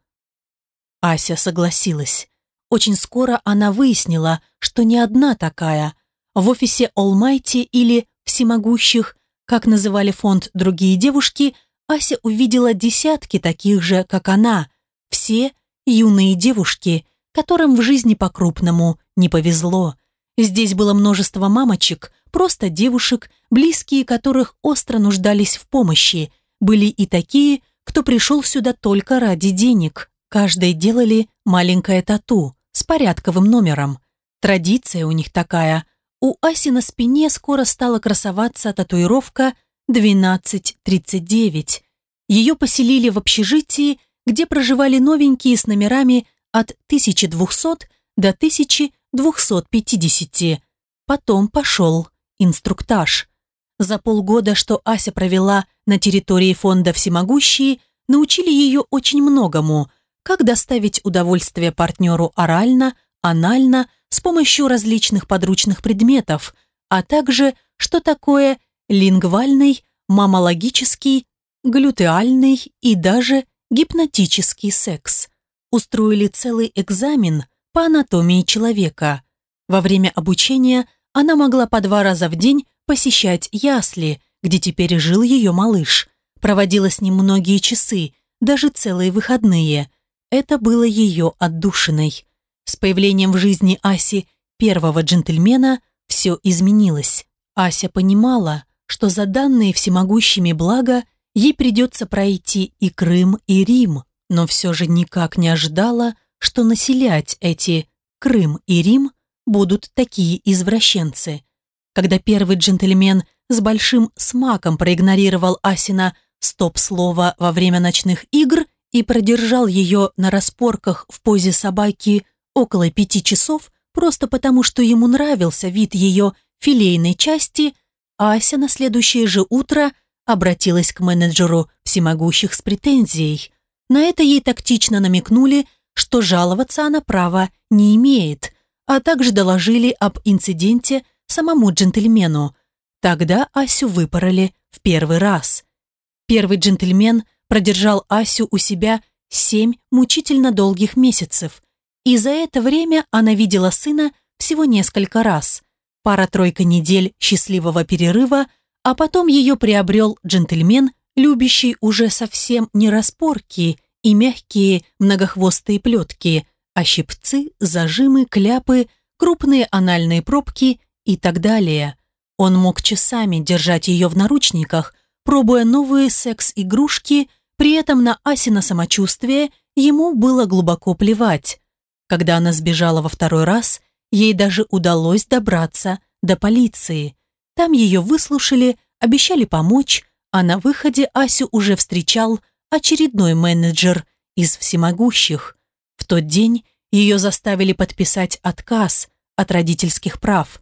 Ася согласилась. Очень скоро она выяснила, что не одна такая. В офисе Almighty или Всемогущих, как называли фонд другие девушки, Ася увидела десятки таких же, как она. Все юные девушки, которым в жизни по-крупному не повезло – Здесь было множество мамочек, просто девушек, близкие которых остро нуждались в помощи. Были и такие, кто пришел сюда только ради денег. Каждой делали маленькое тату с порядковым номером. Традиция у них такая. У Аси на спине скоро стала красоваться татуировка 1239. Ее поселили в общежитии, где проживали новенькие с номерами от 1200 до 1000 250. Потом пошел инструктаж. За полгода, что Ася провела на территории фонда «Всемогущие», научили ее очень многому, как доставить удовольствие партнеру орально, анально, с помощью различных подручных предметов, а также, что такое лингвальный, мамологический, глютеальный и даже гипнотический секс. Устроили целый экзамен по анатомии человека. Во время обучения она могла по два раза в день посещать ясли, где теперь жил ее малыш. Проводила с ним многие часы, даже целые выходные. Это было ее отдушиной. С появлением в жизни Аси первого джентльмена все изменилось. Ася понимала, что за данные всемогущими блага ей придется пройти и Крым, и Рим, но все же никак не ожидала, что населять эти Крым и Рим будут такие извращенцы. Когда первый джентльмен с большим смаком проигнорировал Асина стоп-слово во время ночных игр и продержал ее на распорках в позе собаки около пяти часов, просто потому что ему нравился вид ее филейной части, Ася на следующее же утро обратилась к менеджеру всемогущих с претензией. На это ей тактично намекнули, что жаловаться она права не имеет, а также доложили об инциденте самому джентльмену. Тогда Асю выпороли в первый раз. Первый джентльмен продержал Асю у себя семь мучительно долгих месяцев, и за это время она видела сына всего несколько раз. Пара-тройка недель счастливого перерыва, а потом ее приобрел джентльмен, любящий уже совсем не распорки и мягкие многохвостые плетки, а щипцы, зажимы, кляпы, крупные анальные пробки и так далее. Он мог часами держать ее в наручниках, пробуя новые секс-игрушки, при этом на Асина самочувствие ему было глубоко плевать. Когда она сбежала во второй раз, ей даже удалось добраться до полиции. Там ее выслушали, обещали помочь, а на выходе Асю уже встречал очередной менеджер из всемогущих. В тот день ее заставили подписать отказ от родительских прав,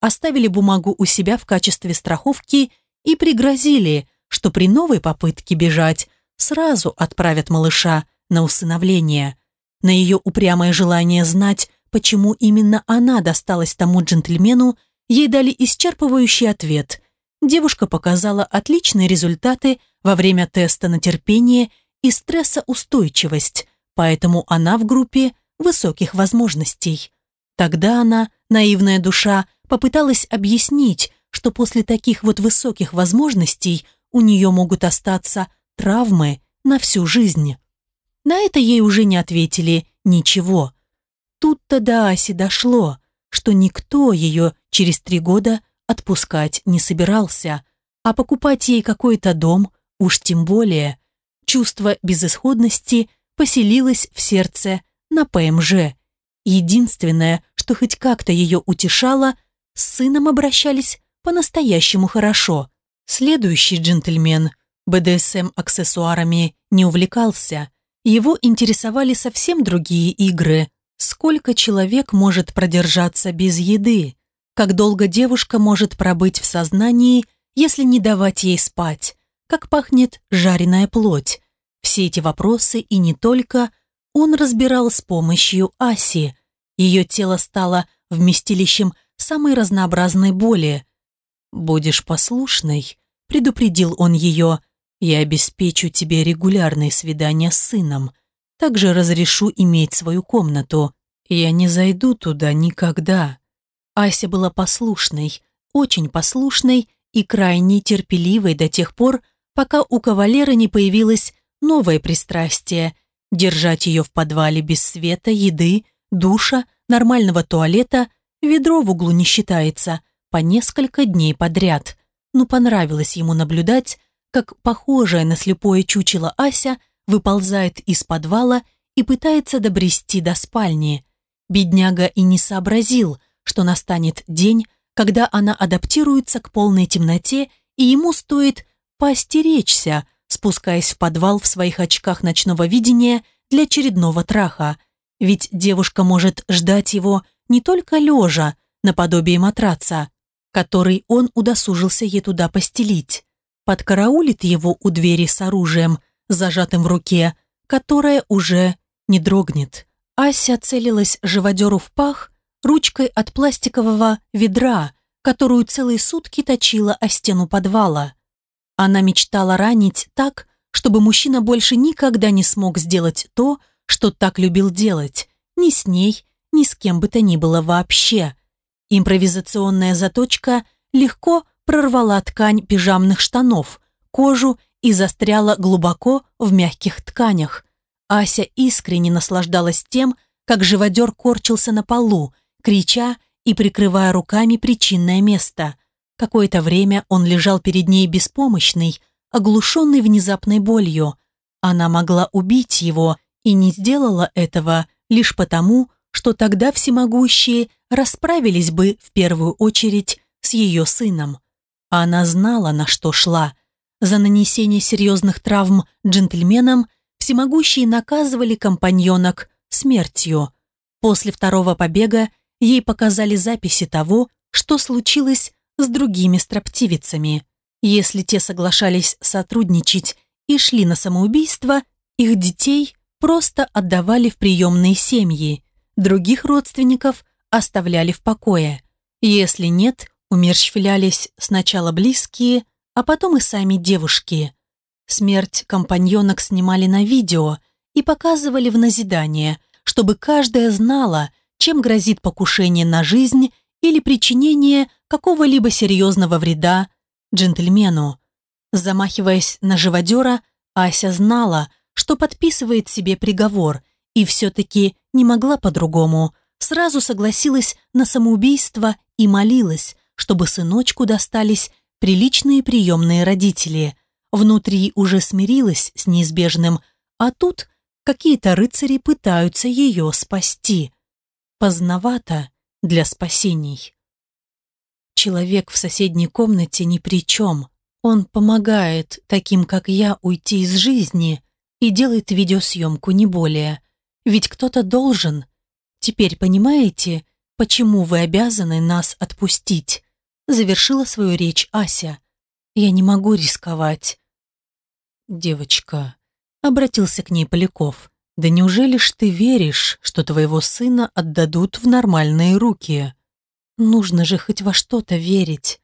оставили бумагу у себя в качестве страховки и пригрозили, что при новой попытке бежать сразу отправят малыша на усыновление. На ее упрямое желание знать, почему именно она досталась тому джентльмену, ей дали исчерпывающий ответ. Девушка показала отличные результаты во время теста на терпение и стрессоустойчивость, поэтому она в группе высоких возможностей. Тогда она, наивная душа, попыталась объяснить, что после таких вот высоких возможностей у нее могут остаться травмы на всю жизнь. На это ей уже не ответили ничего. Тут-то до Аси дошло, что никто ее через три года отпускать не собирался, а покупать ей какой-то дом уж тем более. Чувство безысходности поселилось в сердце на ПМЖ. Единственное, что хоть как-то ее утешало, с сыном обращались по-настоящему хорошо. Следующий джентльмен БДСМ-аксессуарами не увлекался, его интересовали совсем другие игры. Сколько человек может продержаться без еды? Как долго девушка может пробыть в сознании, если не давать ей спать? Как пахнет жареная плоть? Все эти вопросы и не только он разбирал с помощью Аси. Ее тело стало вместилищем самой разнообразной боли. «Будешь послушной», — предупредил он ее, я обеспечу тебе регулярные свидания с сыном. Также разрешу иметь свою комнату. Я не зайду туда никогда». Ася была послушной, очень послушной и крайне терпеливой до тех пор, пока у кавалера не появилось новое пристрастие – держать ее в подвале без света, еды, душа, нормального туалета, ведро в углу не считается, по несколько дней подряд. Ну, понравилось ему наблюдать, как похожая на слепое чучело Ася выползает из подвала и пытается добрести до спальни. Бедняга и не сообразил, что настанет день, когда она адаптируется к полной темноте, и ему стоит поостеречься, спускаясь в подвал в своих очках ночного видения для очередного траха. Ведь девушка может ждать его не только лежа, наподобие матраца, который он удосужился ей туда постелить подкараулит его у двери с оружием, зажатым в руке, которое уже не дрогнет. Ася целилась живодеру в пах ручкой от пластикового ведра, которую целые сутки точила о стену подвала. Она мечтала ранить так, чтобы мужчина больше никогда не смог сделать то, что так любил делать, ни с ней, ни с кем бы то ни было вообще. Импровизационная заточка легко прорвала ткань пижамных штанов, кожу и застряла глубоко в мягких тканях. Ася искренне наслаждалась тем, как живодер корчился на полу, крича и прикрывая руками причинное место. Какое-то время он лежал перед ней беспомощный, оглушенный внезапной болью. Она могла убить его и не сделала этого лишь потому, что тогда всемогущие расправились бы в первую очередь с ее сыном. Она знала, на что шла. За нанесение серьезных травм джентльменам всемогущие наказывали компаньонок смертью. После второго побега ей показали записи того, что случилось с другими строптивицами. Если те соглашались сотрудничать и шли на самоубийство, их детей просто отдавали в приемные семьи, других родственников оставляли в покое. Если нет, умерщвлялись сначала близкие, а потом и сами девушки. Смерть компаньонок снимали на видео и показывали в назидание, чтобы каждая знала, чем грозит покушение на жизнь или причинение какого-либо серьезного вреда джентльмену. Замахиваясь на живодера, Ася знала, что подписывает себе приговор и все-таки не могла по-другому. Сразу согласилась на самоубийство и молилась, чтобы сыночку достались приличные приемные родители. Внутри уже смирилась с неизбежным, а тут какие-то рыцари пытаются ее спасти. Поздновато для спасений. Человек в соседней комнате ни при чем. Он помогает таким, как я, уйти из жизни и делает видеосъемку, не более. Ведь кто-то должен. Теперь понимаете, почему вы обязаны нас отпустить?» Завершила свою речь Ася. «Я не могу рисковать». «Девочка», — обратился к ней Поляков, «да неужели ж ты веришь, что твоего сына отдадут в нормальные руки?» «Нужно же хоть во что-то верить».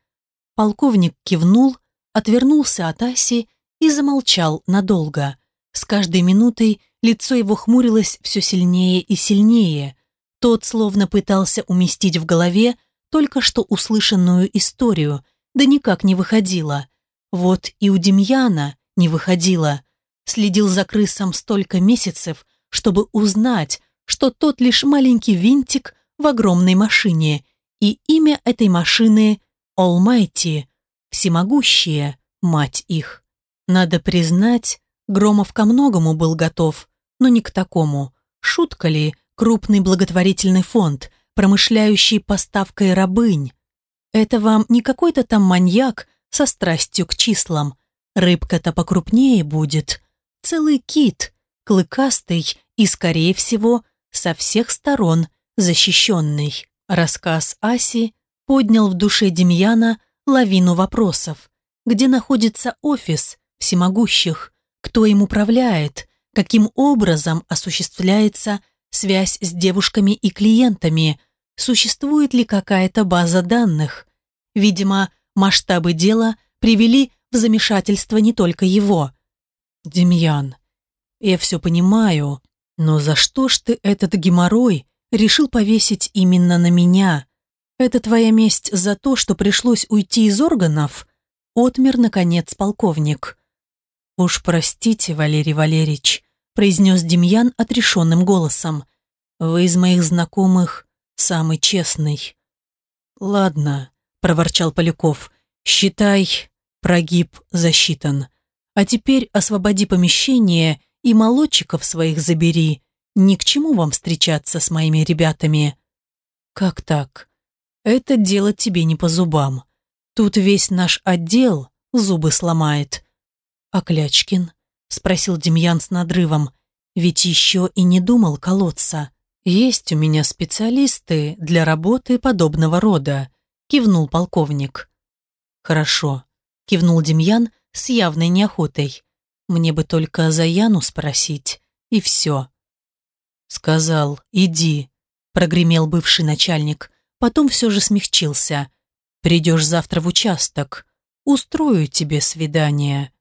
Полковник кивнул, отвернулся от Аси и замолчал надолго. С каждой минутой лицо его хмурилось все сильнее и сильнее. Тот словно пытался уместить в голове только что услышанную историю, да никак не выходило. Вот и у Демьяна не выходило. Следил за крысом столько месяцев, чтобы узнать, что тот лишь маленький винтик в огромной машине, и имя этой машины — Almighty, всемогущие, мать их. Надо признать, Громов ко многому был готов, но не к такому. Шутка ли, крупный благотворительный фонд, промышляющий поставкой рабынь? Это вам не какой-то там маньяк со страстью к числам. Рыбка-то покрупнее будет. Целый кит, клыкастый и, скорее всего, со всех сторон защищенный. Рассказ Аси поднял в душе Демьяна лавину вопросов. Где находится офис всемогущих? кто им управляет, каким образом осуществляется связь с девушками и клиентами, существует ли какая-то база данных. Видимо, масштабы дела привели в замешательство не только его. «Демьян, я все понимаю, но за что ж ты этот геморрой решил повесить именно на меня? Это твоя месть за то, что пришлось уйти из органов?» Отмер, наконец, полковник. «Уж простите, Валерий Валерьевич», – произнес Демьян отрешенным голосом. «Вы из моих знакомых самый честный». «Ладно», – проворчал Поляков, – «считай, прогиб засчитан. А теперь освободи помещение и молодчиков своих забери. Ни к чему вам встречаться с моими ребятами». «Как так? Это дело тебе не по зубам. Тут весь наш отдел зубы сломает. «А Клячкин?» – спросил Демьян с надрывом. «Ведь еще и не думал колоться. Есть у меня специалисты для работы подобного рода», – кивнул полковник. «Хорошо», – кивнул Демьян с явной неохотой. «Мне бы только за Яну спросить, и все». Сказал «иди», прогремел бывший начальник, потом все же смягчился. «Придешь завтра в участок, устрою тебе свидание».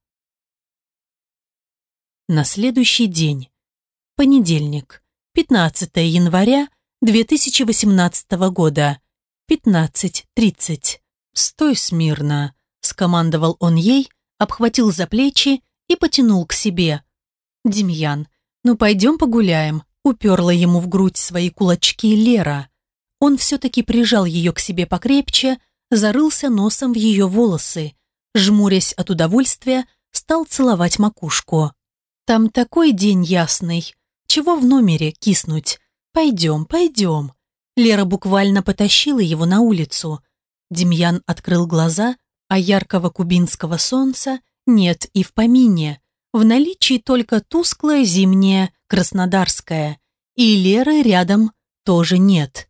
На следующий день, понедельник, 15 января 2018 года, 15.30. «Стой смирно», — скомандовал он ей, обхватил за плечи и потянул к себе. «Демьян, ну пойдем погуляем», — уперла ему в грудь свои кулачки Лера. Он все-таки прижал ее к себе покрепче, зарылся носом в ее волосы, жмурясь от удовольствия, стал целовать макушку. «Там такой день ясный. Чего в номере киснуть? Пойдем, пойдем». Лера буквально потащила его на улицу. Демьян открыл глаза, а яркого кубинского солнца нет и в помине. В наличии только тусклое зимнее краснодарское. И Леры рядом тоже нет.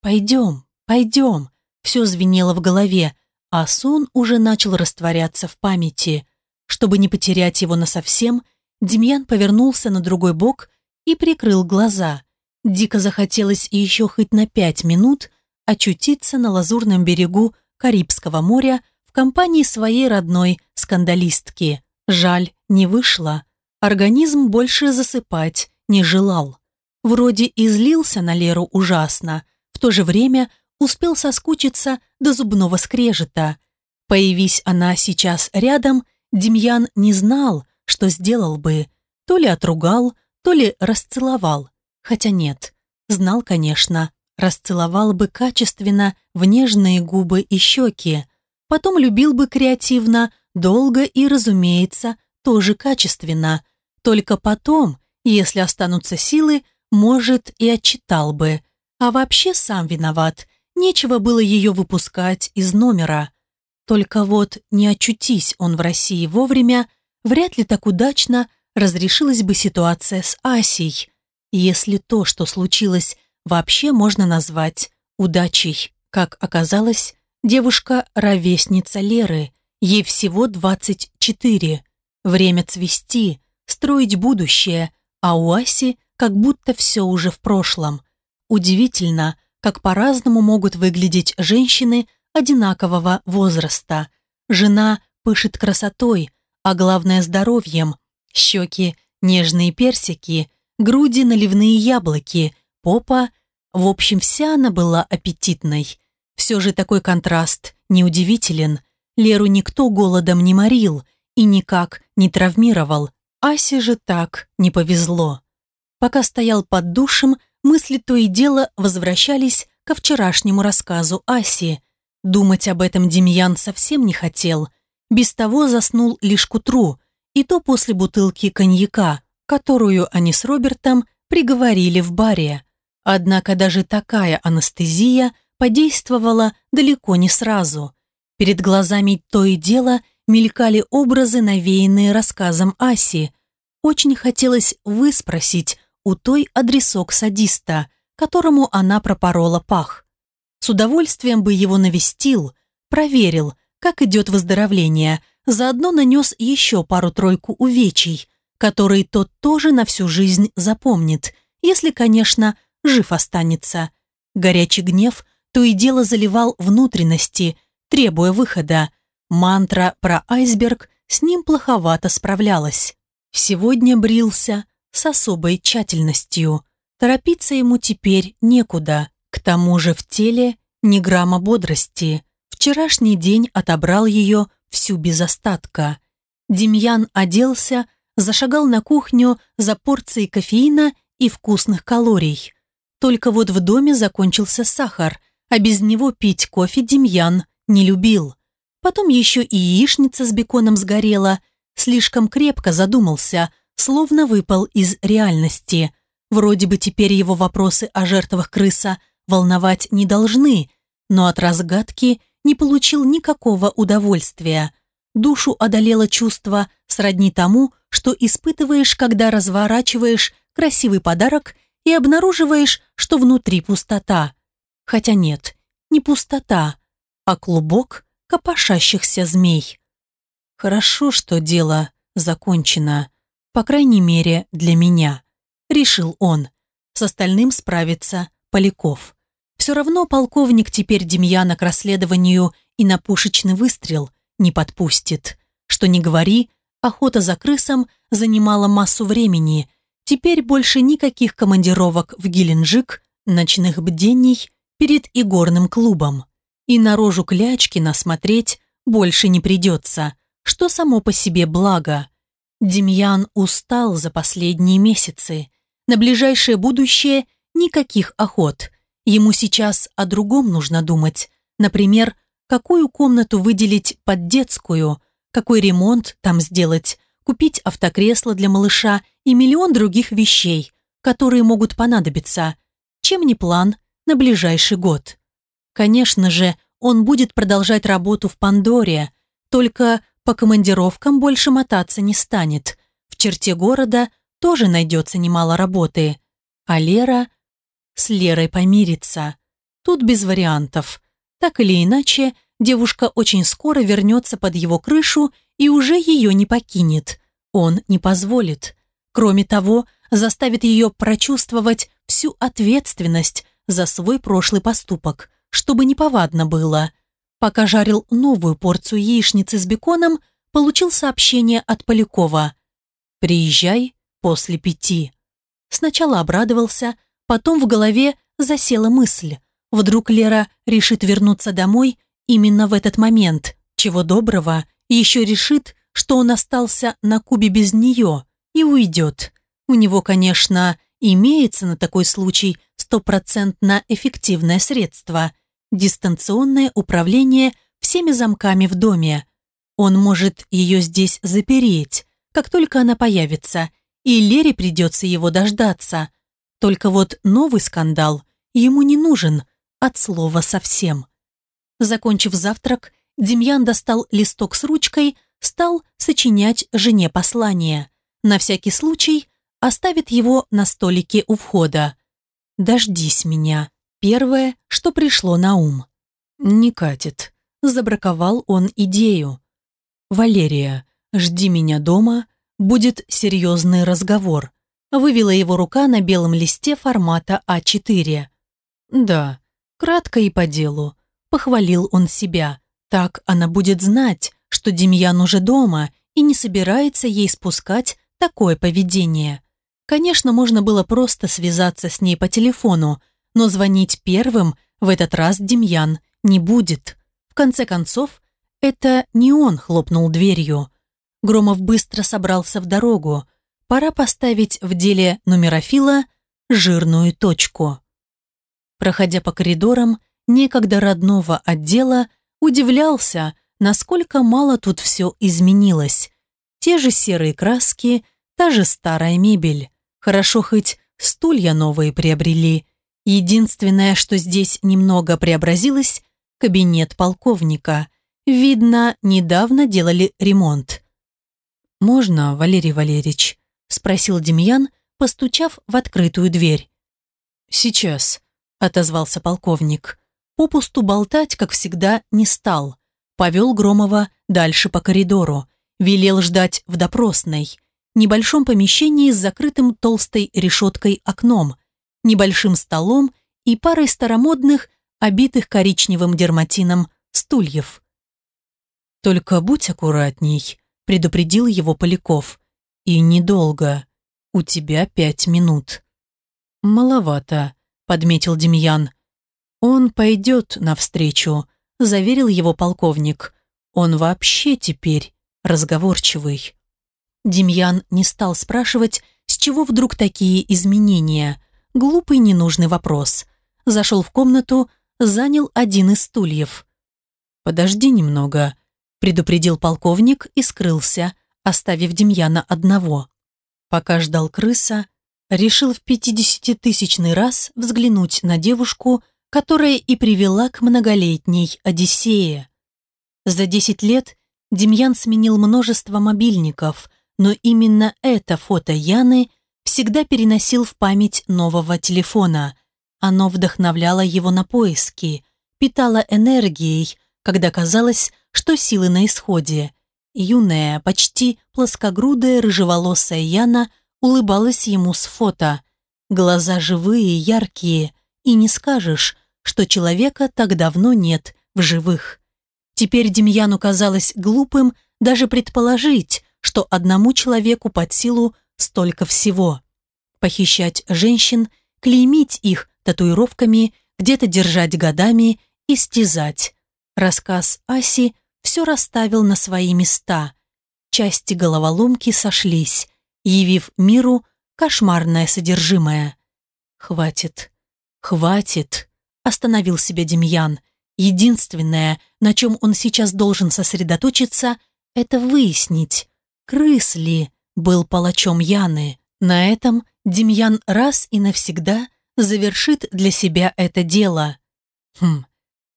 «Пойдем, пойдем», все звенело в голове, а сон уже начал растворяться в памяти. Чтобы не потерять его насовсем, Демьян повернулся на другой бок и прикрыл глаза. Дико захотелось еще хоть на пять минут очутиться на лазурном берегу Карибского моря в компании своей родной скандалистки. Жаль, не вышло. Организм больше засыпать не желал. Вроде и злился на Леру ужасно, в то же время успел соскучиться до зубного скрежета. Появись она сейчас рядом, Демьян не знал, что сделал бы. То ли отругал, то ли расцеловал. Хотя нет, знал, конечно, расцеловал бы качественно в нежные губы и щеки, потом любил бы креативно, долго и, разумеется, тоже качественно. Только потом, если останутся силы, может, и отчитал бы. А вообще сам виноват. Нечего было ее выпускать из номера. Только вот не очутись он в России вовремя, вряд ли так удачно разрешилась бы ситуация с Асей, если то, что случилось, вообще можно назвать удачей. Как оказалось, девушка – ровесница Леры, ей всего 24. Время цвести, строить будущее, а у Аси как будто все уже в прошлом. Удивительно, как по-разному могут выглядеть женщины одинакового возраста. Жена пышет красотой, а главное здоровьем. Щеки – нежные персики, груди – наливные яблоки, попа – в общем, вся она была аппетитной. Все же такой контраст неудивителен. Леру никто голодом не морил и никак не травмировал. Асе же так не повезло. Пока стоял под душем, мысли то и дело возвращались ко вчерашнему рассказу Аси. Думать об этом Демьян совсем не хотел. Без того заснул лишь к утру, и то после бутылки коньяка, которую они с Робертом приговорили в баре. Однако даже такая анестезия подействовала далеко не сразу. Перед глазами то и дело мелькали образы, навеянные рассказом Аси. Очень хотелось выспросить у той адресок садиста, которому она пропорола пах. С удовольствием бы его навестил, проверил, как идет выздоровление, заодно нанес еще пару-тройку увечий, которые тот тоже на всю жизнь запомнит, если, конечно, жив останется. Горячий гнев то и дело заливал внутренности, требуя выхода. Мантра про айсберг с ним плоховато справлялась. Сегодня брился с особой тщательностью. Торопиться ему теперь некуда. К тому же в теле ни грамма бодрости. Вчерашний день отобрал ее всю без остатка. Демьян оделся, зашагал на кухню за порцией кофеина и вкусных калорий. Только вот в доме закончился сахар, а без него пить кофе Демьян не любил. Потом еще и яичница с беконом сгорела. Слишком крепко задумался, словно выпал из реальности. Вроде бы теперь его вопросы о жертвах крыса волновать не должны, но от разгадки не получил никакого удовольствия. Душу одолело чувство сродни тому, что испытываешь, когда разворачиваешь красивый подарок и обнаруживаешь, что внутри пустота. Хотя нет, не пустота, а клубок копошащихся змей. Хорошо, что дело закончено, по крайней мере, для меня, решил он. С остальным справиться Поляков. Все равно полковник теперь Демьяна к расследованию и на пушечный выстрел не подпустит. Что не говори, охота за крысом занимала массу времени. Теперь больше никаких командировок в Геленджик, ночных бдений перед игорным клубом. И на рожу Клячкина смотреть больше не придется, что само по себе благо. Демьян устал за последние месяцы. На ближайшее будущее никаких охот. Ему сейчас о другом нужно думать. Например, какую комнату выделить под детскую, какой ремонт там сделать, купить автокресло для малыша и миллион других вещей, которые могут понадобиться. Чем не план на ближайший год? Конечно же, он будет продолжать работу в Пандоре, только по командировкам больше мотаться не станет. В черте города тоже найдется немало работы. А Лера с Лерой помирится. Тут без вариантов. Так или иначе, девушка очень скоро вернется под его крышу и уже ее не покинет. Он не позволит. Кроме того, заставит ее прочувствовать всю ответственность за свой прошлый поступок, чтобы неповадно было. Пока жарил новую порцию яичницы с беконом, получил сообщение от Полякова. «Приезжай после пяти». Сначала обрадовался, потом в голове засела мысль. Вдруг Лера решит вернуться домой именно в этот момент. Чего доброго, еще решит, что он остался на Кубе без нее и уйдет. У него, конечно, имеется на такой случай стопроцентно эффективное средство – дистанционное управление всеми замками в доме. Он может ее здесь запереть, как только она появится, и Лере придется его дождаться. Только вот новый скандал ему не нужен, от слова совсем. Закончив завтрак, Демьян достал листок с ручкой, стал сочинять жене послание. На всякий случай оставит его на столике у входа. «Дождись меня». Первое, что пришло на ум. «Не катит». Забраковал он идею. «Валерия, жди меня дома, будет серьезный разговор». Вывела его рука на белом листе формата А4. «Да, кратко и по делу», — похвалил он себя. «Так она будет знать, что Демьян уже дома и не собирается ей спускать такое поведение. Конечно, можно было просто связаться с ней по телефону, но звонить первым в этот раз Демьян не будет. В конце концов, это не он хлопнул дверью. Громов быстро собрался в дорогу. Пора поставить в деле нумерофила жирную точку. Проходя по коридорам некогда родного отдела, удивлялся, насколько мало тут все изменилось. Те же серые краски, та же старая мебель. Хорошо хоть стулья новые приобрели. Единственное, что здесь немного преобразилось – кабинет полковника. Видно, недавно делали ремонт. «Можно, Валерий Валерьевич?» – спросил Демьян, постучав в открытую дверь. «Сейчас», – отозвался полковник. Попусту болтать, как всегда, не стал. Повел Громова дальше по коридору. Велел ждать в допросной небольшом помещении с закрытым толстой решеткой окном, небольшим столом и парой старомодных, обитых коричневым дерматином, стульев. «Только будь аккуратней», — предупредил его Поляков. «И недолго. У тебя пять минут». «Маловато», — подметил Демьян. «Он пойдет навстречу», — заверил его полковник. «Он вообще теперь разговорчивый». Демьян не стал спрашивать, с чего вдруг такие изменения. Глупый ненужный вопрос. Зашел в комнату, занял один из стульев. «Подожди немного», – предупредил полковник и скрылся, оставив Демьяна одного. Пока ждал крыса, решил в пятидесятитысячный раз взглянуть на девушку, которая и привела к многолетней Одиссее. За десять лет Демьян сменил множество мобильников – но именно это фото Яны всегда переносил в память нового телефона. Оно вдохновляло его на поиски, питало энергией, когда казалось, что силы на исходе. Юная, почти плоскогрудая рыжеволосая Яна улыбалась ему с фото. Глаза живые, яркие, и не скажешь, что человека так давно нет в живых. Теперь Демьяну казалось глупым даже предположить, что одному человеку под силу столько всего. Похищать женщин, клеймить их татуировками, где-то держать годами, истязать. Рассказ Аси все расставил на свои места. Части головоломки сошлись, явив миру кошмарное содержимое. «Хватит, хватит», – остановил себя Демьян. Единственное, на чем он сейчас должен сосредоточиться, это выяснить, крыс ли был палачом Яны. На этом Демьян раз и навсегда завершит для себя это дело. Хм,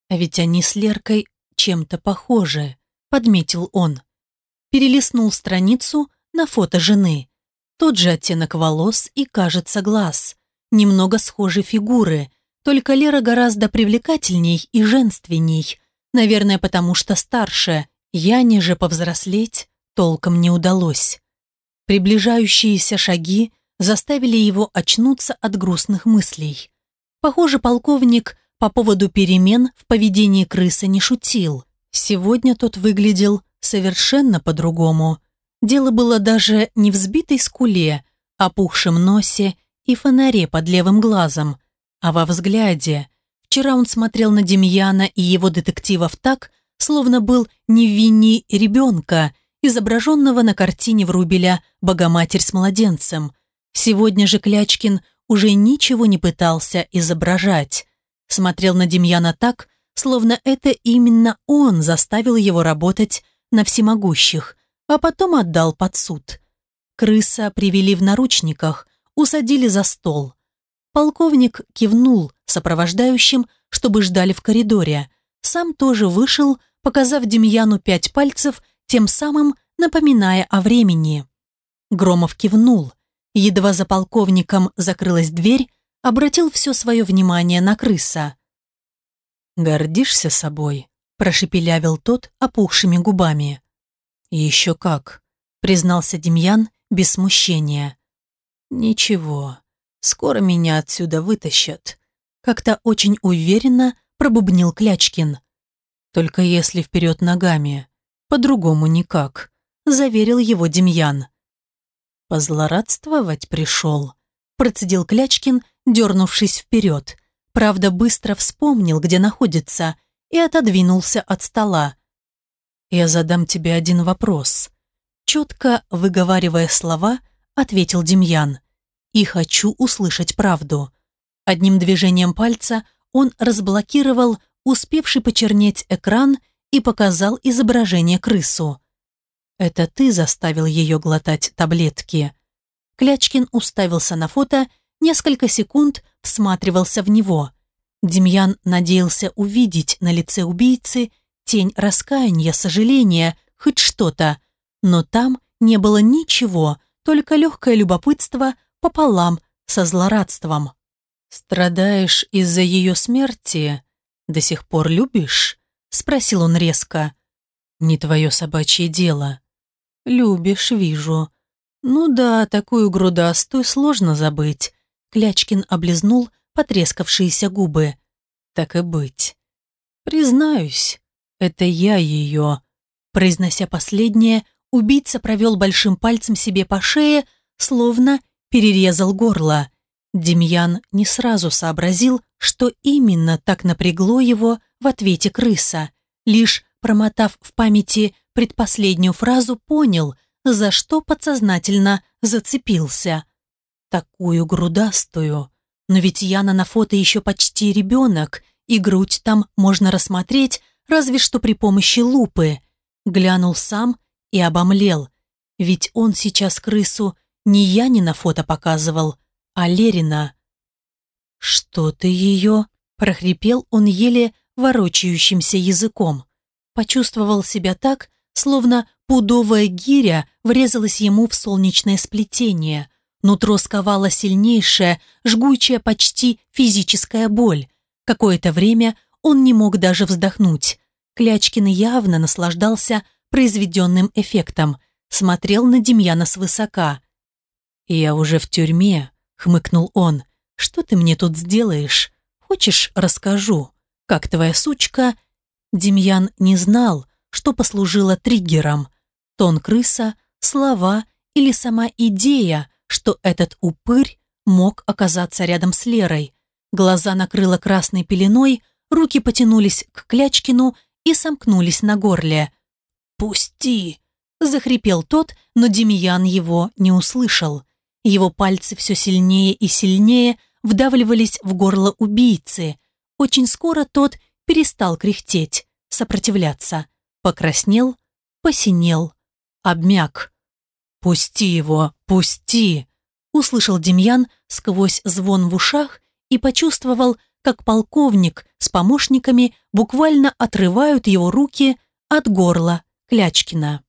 а ведь они с Леркой чем-то похожи, подметил он. Перелистнул страницу на фото жены. Тот же оттенок волос и, кажется, глаз. Немного схожи фигуры, только Лера гораздо привлекательней и женственней. Наверное, потому что старше. Яне же повзрослеть толком не удалось. Приближающиеся шаги заставили его очнуться от грустных мыслей. Похоже, полковник по поводу перемен в поведении крысы не шутил. Сегодня тот выглядел совершенно по-другому. Дело было даже не в сбитой скуле, опухшем носе и фонаре под левым глазом, а во взгляде. Вчера он смотрел на Демьяна и его детективов так, словно был невинней ребенка, изображенного на картине Врубеля «Богоматерь с младенцем». Сегодня же Клячкин уже ничего не пытался изображать. Смотрел на Демьяна так, словно это именно он заставил его работать на всемогущих, а потом отдал под суд. Крыса привели в наручниках, усадили за стол. Полковник кивнул сопровождающим, чтобы ждали в коридоре. Сам тоже вышел, показав Демьяну пять пальцев, тем самым напоминая о времени. Громов кивнул. Едва за полковником закрылась дверь, обратил все свое внимание на крыса. «Гордишься собой?» – прошепелявил тот опухшими губами. «Еще как», – признался Демьян без смущения. «Ничего, скоро меня отсюда вытащат», – как-то очень уверенно пробубнил Клячкин. «Только если вперед ногами, по-другому никак», – заверил его Демьян. «Позлорадствовать пришел», – процедил Клячкин, дернувшись вперед. Правда, быстро вспомнил, где находится, и отодвинулся от стола. «Я задам тебе один вопрос». Четко выговаривая слова, ответил Демьян. «И хочу услышать правду». Одним движением пальца он разблокировал успевший почернеть экран и показал изображение крысу. «Это ты заставил ее глотать таблетки?» Клячкин уставился на фото, несколько секунд всматривался в него. Демьян надеялся увидеть на лице убийцы тень раскаяния, сожаления, хоть что-то, но там не было ничего, только легкое любопытство пополам со злорадством. «Страдаешь из-за ее смерти? До сих пор любишь?» – спросил он резко. «Не твое собачье дело». «Любишь, вижу. Ну да, такую грудастую сложно забыть. Клячкин облизнул потрескавшиеся губы. Так и быть. Признаюсь, это я ее. Произнося последнее, убийца провел большим пальцем себе по шее, словно перерезал горло. Демьян не сразу сообразил, что именно так напрягло его в ответе крыса. Лишь промотав в памяти предпоследнюю фразу, понял, за что подсознательно зацепился – такую грудастую. Но ведь Яна на фото еще почти ребенок, и грудь там можно рассмотреть разве что при помощи лупы. Глянул сам и обомлел. Ведь он сейчас крысу не Яне на фото показывал, а Лерина. «Что ты ее?» – прохрипел он еле ворочающимся языком. Почувствовал себя так, словно пудовая гиря врезалась ему в солнечное сплетение – Нутро сковала сильнейшая, жгучая, почти физическая боль. Какое-то время он не мог даже вздохнуть. Клячкин явно наслаждался произведенным эффектом, смотрел на Демьяна свысока. «Я уже в тюрьме», — хмыкнул он. «Что ты мне тут сделаешь? Хочешь, расскажу, как твоя сучка...» Демьян не знал, что послужило триггером. Тон крыса, слова или сама идея, что этот упырь мог оказаться рядом с Лерой. Глаза накрыло красной пеленой, руки потянулись к Клячкину и сомкнулись на горле. «Пусти!» – захрипел тот, но Демьян его не услышал. Его пальцы все сильнее и сильнее вдавливались в горло убийцы. Очень скоро тот перестал кряхтеть, сопротивляться. Покраснел, посинел, обмяк. «Пусти его, пусти!» Услышал Демьян сквозь звон в ушах и почувствовал, как полковник с помощниками буквально отрывают его руки от горла Клячкина.